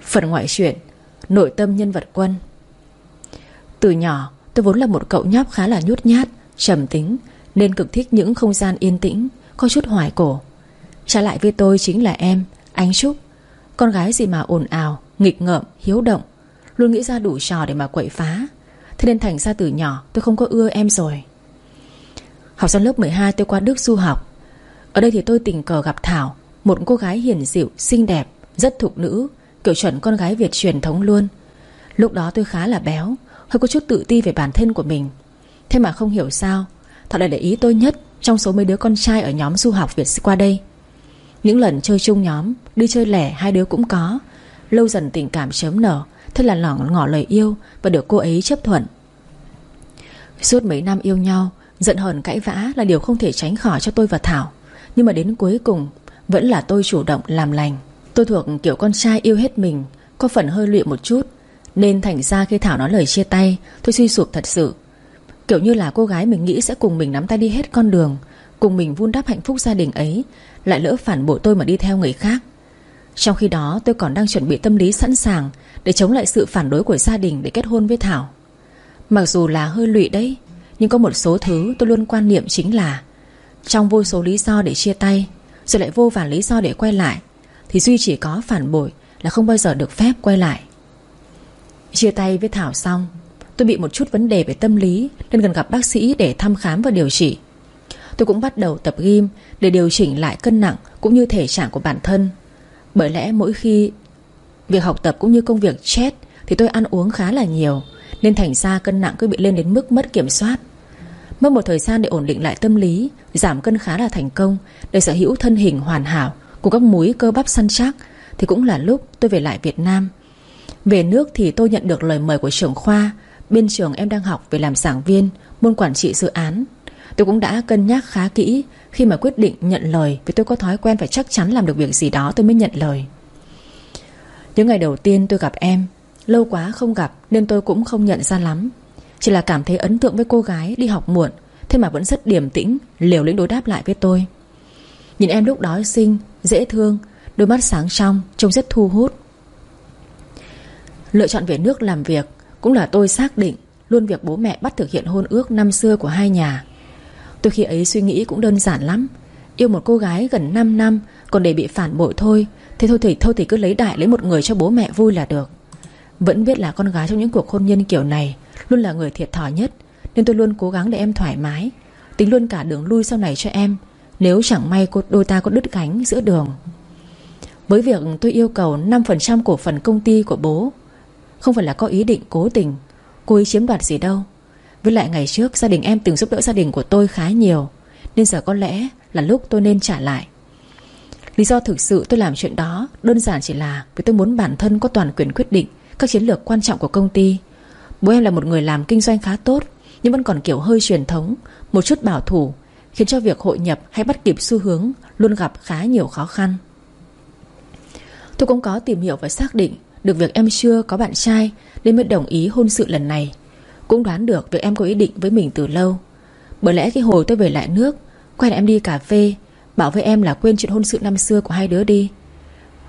Phần ngoại truyện, Nội tâm nhân vật quân. Từ nhỏ, tôi vốn là một cậu nhóc khá là nhút nhát, Trầm tính. Nên cực thích những không gian yên tĩnh Có chút hoài cổ. Trả lại với tôi chính là em Ánh Trúc. Con gái gì mà ồn ào Nghịch ngợm, hiếu động Luôn nghĩ ra đủ trò để mà quậy phá. Thế nên thành ra từ nhỏ tôi không có ưa em rồi. Học xong lớp 12 tôi qua Đức du học. Ở đây thì tôi tình cờ gặp Thảo Một cô gái hiền dịu, xinh đẹp Rất thục nữ Kiểu chuẩn con gái Việt truyền thống luôn. Lúc đó tôi khá là béo Hơi có chút tự ti về bản thân của mình. Thế mà không hiểu sao Thảo lại để ý tôi nhất Trong số mấy đứa con trai ở nhóm du học Việt qua đây. Những lần chơi chung nhóm, Đi chơi lẻ, hai đứa cũng có. Lâu dần tình cảm chớm nở Thế là lỏng ngỏ lời yêu Và được cô ấy chấp thuận. Suốt mấy năm yêu nhau, Giận hờn cãi vã là điều không thể tránh khỏi cho tôi và Thảo. Nhưng mà đến cuối cùng, Vẫn là tôi chủ động làm lành. Tôi thuộc kiểu con trai yêu hết mình, Có phần hơi luyện một chút, Nên thành ra khi Thảo nói lời chia tay, Tôi suy sụp thật sự. Kiểu như là cô gái mình nghĩ sẽ cùng mình nắm tay đi hết con đường, Cùng mình vun đắp hạnh phúc gia đình ấy, Lại lỡ phản bội tôi mà đi theo người khác. Trong khi đó, tôi còn đang chuẩn bị tâm lý sẵn sàng Để chống lại sự phản đối của gia đình Để kết hôn với Thảo. Mặc dù là hơi lụy đấy, Nhưng có một số thứ tôi luôn quan niệm chính là, Trong vô số lý do để chia tay, Rồi lại vô vàn lý do để quay lại, Thì Duy chỉ có phản bội Là không bao giờ được phép quay lại. Chia tay với Thảo xong Tôi bị một chút vấn đề về tâm lý, Nên cần gặp bác sĩ để thăm khám và điều trị. Tôi cũng bắt đầu tập gym Để điều chỉnh lại cân nặng Cũng như thể trạng của bản thân. Bởi lẽ mỗi khi Việc học tập cũng như công việc chết Thì tôi ăn uống khá là nhiều, Nên thành ra cân nặng cứ bị lên đến mức mất kiểm soát. Mất một thời gian để ổn định lại tâm lý, Giảm cân khá là thành công Để sở hữu thân hình hoàn hảo, Cùng các múi cơ bắp săn chắc, Thì cũng là lúc tôi về lại Việt Nam. Về nước thì tôi nhận được lời mời của trưởng khoa Bên trường em đang học về làm giảng viên Môn quản trị dự án. Tôi cũng đã cân nhắc khá kỹ. Khi mà quyết định nhận lời Vì tôi có thói quen phải chắc chắn làm được việc gì đó tôi mới nhận lời. Những ngày đầu tiên tôi gặp em Lâu quá không gặp Nên tôi cũng không nhận ra lắm. Chỉ là cảm thấy ấn tượng với cô gái đi học muộn Thế mà vẫn rất điềm tĩnh Liều lĩnh đối đáp lại với tôi. Nhìn em lúc đó xinh, dễ thương Đôi mắt sáng trong, trông rất thu hút. Lựa chọn về nước làm việc cũng là tôi xác định Luôn việc bố mẹ bắt thực hiện hôn ước năm xưa của hai nhà. Tôi khi ấy suy nghĩ cũng đơn giản lắm. Yêu một cô gái gần 5 năm, Còn để bị phản bội thôi Thế thôi thì thôi thì cứ lấy đại lấy một người cho bố mẹ vui là được. Vẫn biết là con gái trong những cuộc hôn nhân kiểu này Luôn là người thiệt thòi nhất, Nên tôi luôn cố gắng để em thoải mái, Tính luôn cả đường lui sau này cho em, Nếu chẳng may cô, đôi ta có đứt gánh giữa đường. Với việc tôi yêu cầu 5% cổ phần công ty của bố không phải là có ý định cố tình, Cố ý chiếm đoạt gì đâu. Với lại ngày trước, gia đình em từng giúp đỡ gia đình của tôi khá nhiều, Nên giờ có lẽ là lúc tôi nên trả lại. Lý do thực sự tôi làm chuyện đó Đơn giản chỉ là Vì tôi muốn bản thân có toàn quyền quyết định Các chiến lược quan trọng của công ty. Bố em là một người làm kinh doanh khá tốt, Nhưng vẫn còn kiểu hơi truyền thống, Một chút bảo thủ, Khiến cho việc hội nhập hay bắt kịp xu hướng Luôn gặp khá nhiều khó khăn. Tôi cũng có tìm hiểu và xác định được việc em chưa có bạn trai Nên mới đồng ý hôn sự lần này. Cũng đoán được việc em có ý định với mình từ lâu. Bởi lẽ cái hồi tôi về lại nước, Quen em đi cà phê, Bảo với em là quên chuyện hôn sự năm xưa của hai đứa đi.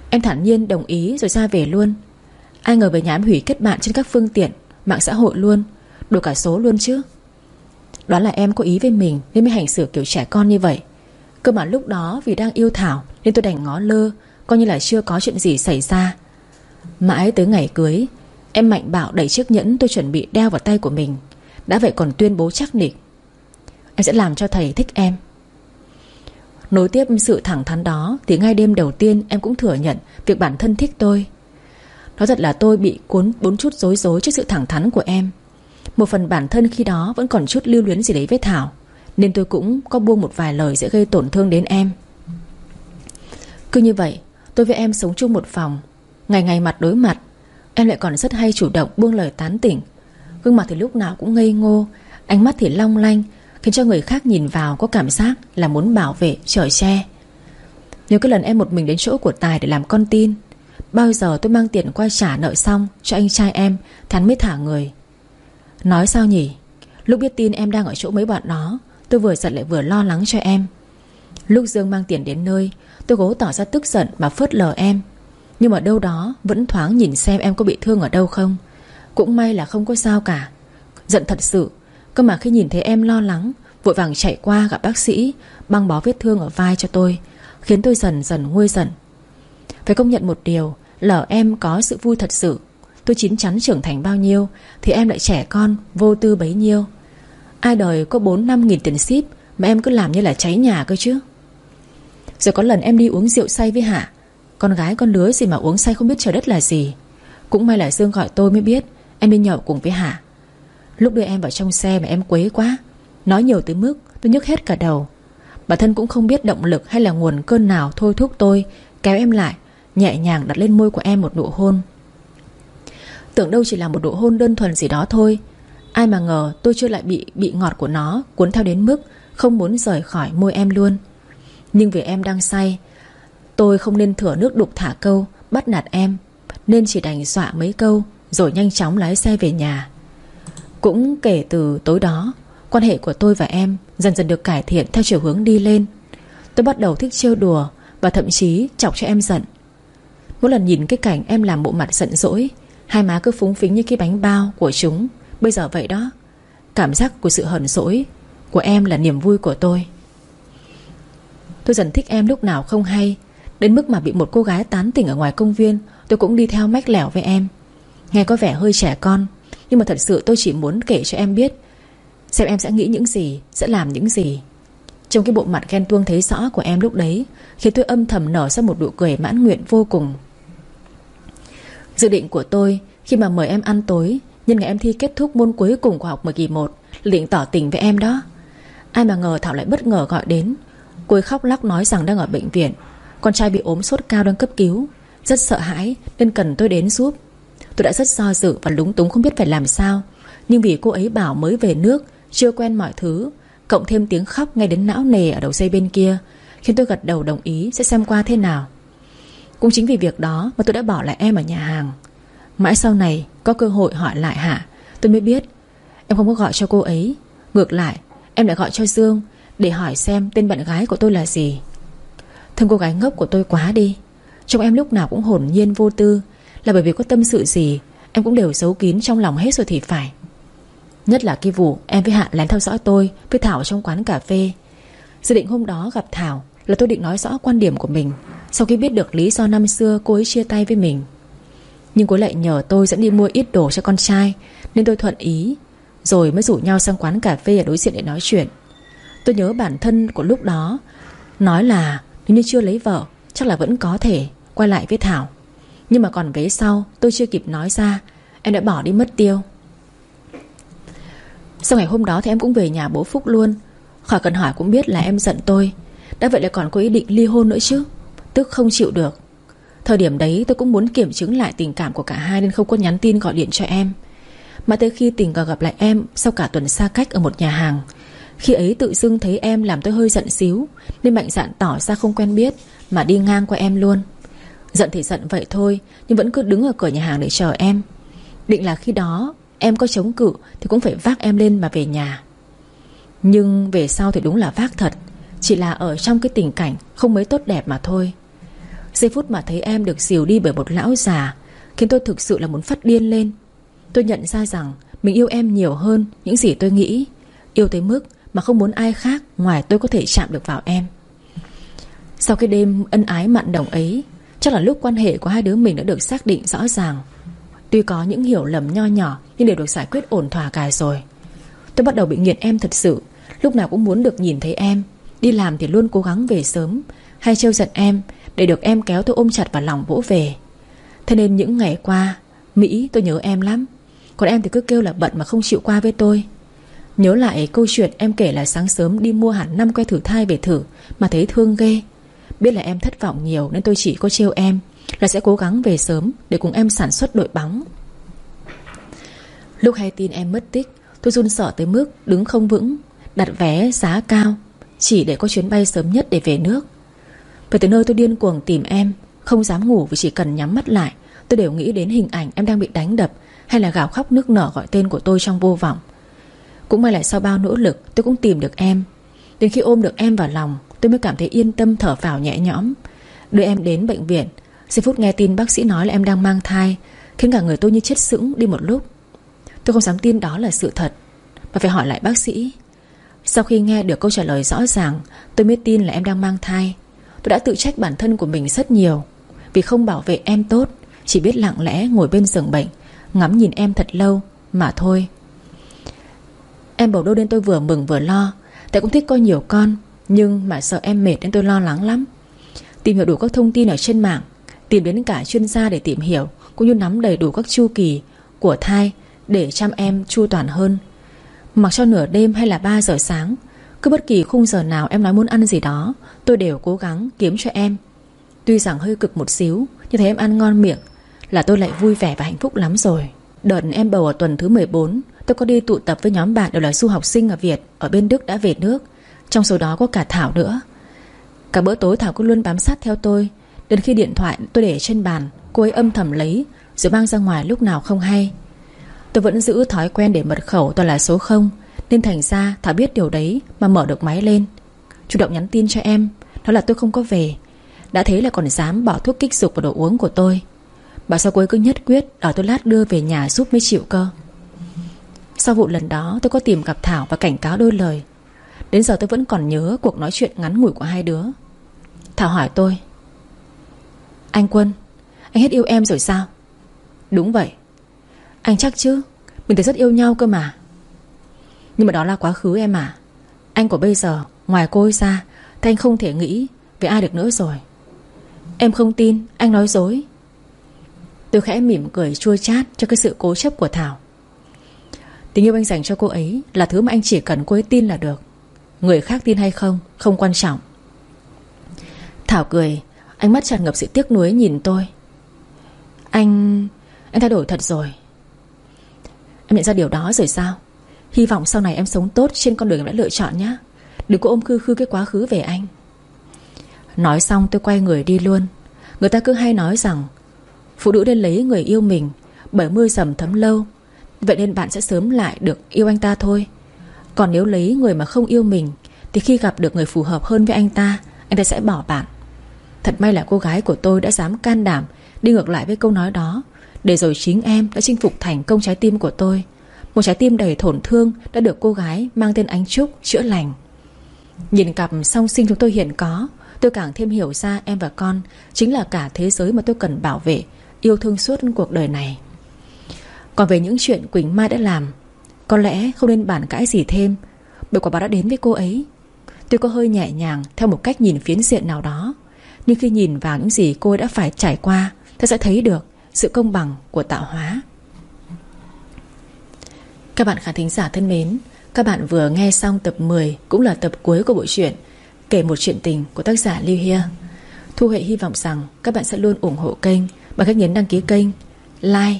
Em thản nhiên đồng ý rồi ra về luôn. Ai ngờ về nhà em hủy kết bạn trên các phương tiện, Mạng xã hội luôn Đổi cả số luôn chứ. Đoán là em có ý với mình Nên mới hành xử kiểu trẻ con như vậy. Cơ mà lúc đó vì đang yêu Thảo Nên tôi đành ngó lơ, Coi như là chưa có chuyện gì xảy ra. Mãi tới ngày cưới, Em mạnh bạo đẩy chiếc nhẫn tôi chuẩn bị đeo vào tay của mình. Đã vậy còn tuyên bố chắc nịch. Em sẽ làm cho thầy thích em. Nối tiếp sự thẳng thắn đó, Thì ngay đêm đầu tiên em cũng thừa nhận Việc bản thân thích tôi. Nói thật là tôi bị cuốn bốn chút rối rối Trước sự thẳng thắn của em. Một phần bản thân khi đó vẫn còn chút lưu luyến gì đấy với Thảo, Nên tôi cũng có buông một vài lời Sẽ gây tổn thương đến em. Cứ như vậy, Tôi với em sống chung một phòng Ngày ngày mặt đối mặt Em lại còn rất hay chủ động buông lời tán tỉnh. Gương mặt thì lúc nào cũng ngây ngô Ánh mắt thì long lanh Khiến cho người khác nhìn vào có cảm giác Là muốn bảo vệ, chở che. Nếu cái lần em một mình đến chỗ của Tài để làm con tin Bao giờ tôi mang tiền qua trả nợ xong Cho anh trai em Thắn mới thả người. Nói sao nhỉ? Lúc biết tin em đang ở chỗ mấy bạn đó Tôi vừa giận lại vừa lo lắng cho em. Lúc Dương mang tiền đến nơi Tôi cố tỏ ra tức giận mà phớt lờ em. Nhưng mà đâu đó Vẫn thoáng nhìn xem em có bị thương ở đâu không. Cũng may là không có sao cả. Giận thật sự Cơ mà khi nhìn thấy em lo lắng Vội vàng chạy qua gặp bác sĩ Băng bó vết thương ở vai cho tôi Khiến tôi dần dần nguôi giận. Phải công nhận một điều Lỡ em có sự vui thật sự Tôi chín chắn trưởng thành bao nhiêu Thì em lại trẻ con, vô tư bấy nhiêu. Ai đời có 4 năm nghìn tiền ship Mà em cứ làm như là cháy nhà cơ chứ. Rồi có lần em đi uống rượu say với Hạ con gái, con lứa gì mà uống say không biết trời đất là gì. Cũng may là Dương gọi tôi mới biết, Em đi nhậu cùng với Hạ. Lúc đưa em vào trong xe mà em quấy quá, Nói nhiều tới mức tôi nhức hết cả đầu. Bản thân cũng không biết động lực hay là nguồn cơn nào thôi thúc tôi Kéo em lại, Nhẹ nhàng đặt lên môi của em một nụ hôn. Tưởng đâu chỉ là một nụ hôn đơn thuần gì đó thôi. Ai mà ngờ tôi chưa lại bị bị ngọt của nó Cuốn theo đến mức Không muốn rời khỏi môi em luôn. Nhưng vì em đang say Tôi không nên thửa nước đục thả câu, Bắt nạt em, Nên chỉ đành dọa mấy câu, Rồi nhanh chóng lái xe về nhà. Cũng kể từ tối đó, Quan hệ của tôi và em Dần dần được cải thiện theo chiều hướng đi lên. Tôi bắt đầu thích trêu đùa Và thậm chí chọc cho em giận. Mỗi lần nhìn cái cảnh em làm bộ mặt giận dỗi, Hai má cứ phúng phính như cái bánh bao của chúng. Bây giờ vậy đó, Cảm giác của sự hờn dỗi Của em là niềm vui của tôi. Tôi dần thích em lúc nào không hay Đến mức mà bị một cô gái tán tỉnh ở ngoài công viên, Tôi cũng đi theo mách lẻo với em. Nghe có vẻ hơi trẻ con, Nhưng mà thật sự tôi chỉ muốn kể cho em biết Xem em sẽ nghĩ những gì, Sẽ làm những gì. Trong cái bộ mặt ghen tuông thấy rõ của em lúc đấy, Khiến tôi âm thầm nở ra một nụ cười mãn nguyện vô cùng. Dự định của tôi, Khi mà mời em ăn tối, Nhân ngày em thi kết thúc môn cuối cùng của học 10 kỳ 1 Định tỏ tình với em đó. Ai mà ngờ Thảo lại bất ngờ gọi đến, Cô ấy khóc lóc nói rằng đang ở bệnh viện. Con trai bị ốm sốt cao đang cấp cứu. Rất sợ hãi Nên cần tôi đến giúp. Tôi đã rất do dự và lúng túng không biết phải làm sao. Nhưng vì cô ấy bảo mới về nước, Chưa quen mọi thứ, Cộng thêm tiếng khóc ngay đến não nề ở đầu dây bên kia, Khiến tôi gật đầu đồng ý sẽ xem qua thế nào. Cũng chính vì việc đó Mà tôi đã bỏ lại em ở nhà hàng. Mãi sau này, có cơ hội hỏi lại Hạ, Tôi mới biết Em không có gọi cho cô ấy. Ngược lại, em lại gọi cho Dương Để hỏi xem tên bạn gái của tôi là gì. Thương cô gái ngốc của tôi quá đi. Trông em lúc nào cũng hồn nhiên vô tư. Là bởi vì có tâm sự gì, Em cũng đều giấu kín trong lòng hết rồi thì phải. Nhất là cái vụ em với Hạ lén theo dõi tôi, Với Thảo trong quán cà phê. Dự định hôm đó gặp Thảo Là tôi định nói rõ quan điểm của mình, Sau khi biết được lý do năm xưa cô ấy chia tay với mình. Nhưng cô lại nhờ tôi dẫn đi mua ít đồ cho con trai, Nên tôi thuận ý, Rồi mới rủ nhau sang quán cà phê ở đối diện để nói chuyện. Tôi nhớ bản thân của lúc đó, Nói là nếu như chưa lấy vợ, Chắc là vẫn có thể quay lại với Thảo. Nhưng mà còn vế sau, tôi chưa kịp nói ra, Em đã bỏ đi mất tiêu. Sau ngày hôm đó thì em cũng về nhà bố Phúc luôn. Khỏi cần hỏi cũng biết là em giận tôi. Đã vậy lại còn có ý định ly hôn nữa chứ? Tức không chịu được. Thời điểm đấy tôi cũng muốn kiểm chứng lại tình cảm của cả hai Nên không có nhắn tin gọi điện cho em. Mà tới khi tình cờ gặp lại em Sau cả tuần xa cách ở một nhà hàng khi ấy tự dưng thấy em làm tôi hơi giận xíu, Nên mạnh dạn tỏ ra không quen biết, Mà đi ngang qua em luôn. Giận thì giận vậy thôi, Nhưng vẫn cứ đứng ở cửa nhà hàng để chờ em. Định là khi đó em có chống cự Thì cũng phải vác em lên mà về nhà. Nhưng về sau thì đúng là vác thật, Chỉ là ở trong cái tình cảnh Không mấy tốt đẹp mà thôi. Giây phút mà thấy em được dìu đi bởi một lão già Khiến tôi thực sự là muốn phát điên lên. Tôi nhận ra rằng Mình yêu em nhiều hơn những gì tôi nghĩ, Yêu tới mức mà không muốn ai khác Ngoài tôi có thể chạm được vào em. Sau cái đêm ân ái mặn đồng ấy, Chắc là lúc quan hệ của hai đứa mình đã được xác định rõ ràng. Tuy có những hiểu lầm nho nhỏ, Nhưng đều được giải quyết ổn thỏa cả rồi. Tôi bắt đầu bị nghiện em thật sự. Lúc nào cũng muốn được nhìn thấy em. Đi làm thì luôn cố gắng về sớm, Hay trêu giận em Để được em kéo tôi ôm chặt vào lòng vỗ về. Thế nên những ngày qua, Mỹ, tôi nhớ em lắm. Còn em thì cứ kêu là bận mà không chịu qua với tôi. Nhớ lại câu chuyện em kể là sáng sớm đi mua hẳn 5 que thử thai về thử, Mà thấy thương ghê. Biết là em thất vọng nhiều nên tôi chỉ có trêu em, Là sẽ cố gắng về sớm Để cùng em sản xuất đội bóng. Lúc hay tin em mất tích, Tôi run sợ tới mức đứng không vững, Đặt vé giá cao, Chỉ để có chuyến bay sớm nhất để về nước. Về tới nơi tôi điên cuồng tìm em, Không dám ngủ vì chỉ cần nhắm mắt lại, Tôi đều nghĩ đến hình ảnh em đang bị đánh đập Hay là gào khóc nức nở gọi tên của tôi trong vô vọng. Cũng may lại sau bao nỗ lực, Tôi cũng tìm được em. Đến khi ôm được em vào lòng, Tôi mới cảm thấy yên tâm thở vào nhẹ nhõm. Đưa em đến bệnh viện. Giây phút nghe tin bác sĩ nói là em đang mang thai, Khiến cả người tôi như chết sững đi một lúc. Tôi không dám tin đó là sự thật Và phải hỏi lại bác sĩ. Sau khi nghe được câu trả lời rõ ràng, Tôi mới tin là em đang mang thai. Tôi đã tự trách bản thân của mình rất nhiều, Vì không bảo vệ em tốt, Chỉ biết lặng lẽ ngồi bên giường bệnh, Ngắm nhìn em thật lâu Mà thôi. Em bầu đôi nên tôi vừa mừng vừa lo. Tại cũng thích có nhiều con, Nhưng mà sợ em mệt nên tôi lo lắng lắm. Tìm hiểu đủ các thông tin ở trên mạng, Tìm đến cả chuyên gia để tìm hiểu, Cũng như nắm đầy đủ các chu kỳ Của thai để chăm em chu toàn hơn. Mặc cho nửa đêm hay là 3 giờ sáng, Cứ bất kỳ khung giờ nào em nói muốn ăn gì đó, Tôi đều cố gắng kiếm cho em. Tuy rằng hơi cực một xíu, Nhưng thấy em ăn ngon miệng Là tôi lại vui vẻ và hạnh phúc lắm rồi. Đợt em bầu ở tuần thứ 14 Tôi có đi tụ tập với nhóm bạn đều là du học sinh ở Việt, Ở bên Đức đã về nước. Trong số đó có cả Thảo nữa. Cả bữa tối Thảo cứ luôn bám sát theo tôi. Đến khi điện thoại tôi để trên bàn, Cô ấy âm thầm lấy, Rồi mang ra ngoài lúc nào không hay. Tôi vẫn giữ thói quen để mật khẩu toàn là số 0 Nên thành ra Thảo biết điều đấy Mà mở được máy lên. Chủ động nhắn tin cho em Đó là tôi không có về. Đã thế là còn dám bỏ thuốc kích dục vào đồ uống của tôi. Bảo sao cô ấy cứ nhất quyết Đòi tôi lát đưa về nhà giúp mới chịu cơ. Sau vụ lần đó, tôi có tìm gặp Thảo Và cảnh cáo đôi lời. Đến giờ tôi vẫn còn nhớ cuộc nói chuyện ngắn ngủi của hai đứa. Thảo hỏi tôi, Anh Quân, Anh hết yêu em rồi sao? Đúng vậy. Anh chắc chứ? Mình thấy rất yêu nhau cơ mà. Nhưng mà đó là quá khứ em à Anh của bây giờ, Ngoài cô ấy ra, Thì anh không thể nghĩ Về ai được nữa rồi. Em không tin, Anh nói dối. Tôi khẽ mỉm cười chua chát Cho cái sự cố chấp của Thảo. Tình yêu anh dành cho cô ấy Là thứ mà anh chỉ cần cô ấy tin là được. Người khác tin hay không Không quan trọng. Thảo cười, Ánh mắt tràn ngập sự tiếc nuối nhìn tôi. Anh... anh thay đổi thật rồi. Em nhận ra điều đó rồi sao? Hy vọng sau này em sống tốt trên con đường em đã lựa chọn nhé. Đừng có ôm khư khư cái quá khứ về anh. Nói xong tôi quay người đi luôn. Người ta cứ hay nói rằng, Phụ nữ nên lấy người yêu mình Bởi mưa dầm thấm lâu Vậy nên bạn sẽ sớm lại được yêu anh ta thôi. Còn nếu lấy người mà không yêu mình, Thì khi gặp được người phù hợp hơn với anh ta Anh ta sẽ bỏ bạn. Thật may là cô gái của tôi đã dám can đảm Đi ngược lại với câu nói đó. Để rồi chính em đã chinh phục thành công trái tim của tôi. Một trái tim đầy tổn thương Đã được cô gái mang tên Ánh Trúc chữa lành. Nhìn cặp song sinh chúng tôi hiện có, Tôi càng thêm hiểu ra em và con Chính là cả thế giới mà tôi cần bảo vệ, Yêu thương suốt cuộc đời này. Còn về những chuyện Quỳnh Mai đã làm Có lẽ không nên bàn cãi gì thêm. Bởi quả báo đã đến với cô ấy. Tôi có hơi nhẹ nhàng Theo một cách nhìn phiến diện nào đó. Nhưng khi nhìn vào những gì cô đã phải trải qua Ta sẽ thấy được sự công bằng của tạo hóa. Các bạn khán thính giả thân mến Các bạn vừa nghe xong tập 10 Cũng là tập cuối của bộ truyện Kể một chuyện tình của tác giả Lưu Hia. Thu Huệ hy vọng rằng các bạn sẽ luôn ủng hộ kênh Bằng cách nhấn đăng ký kênh Like,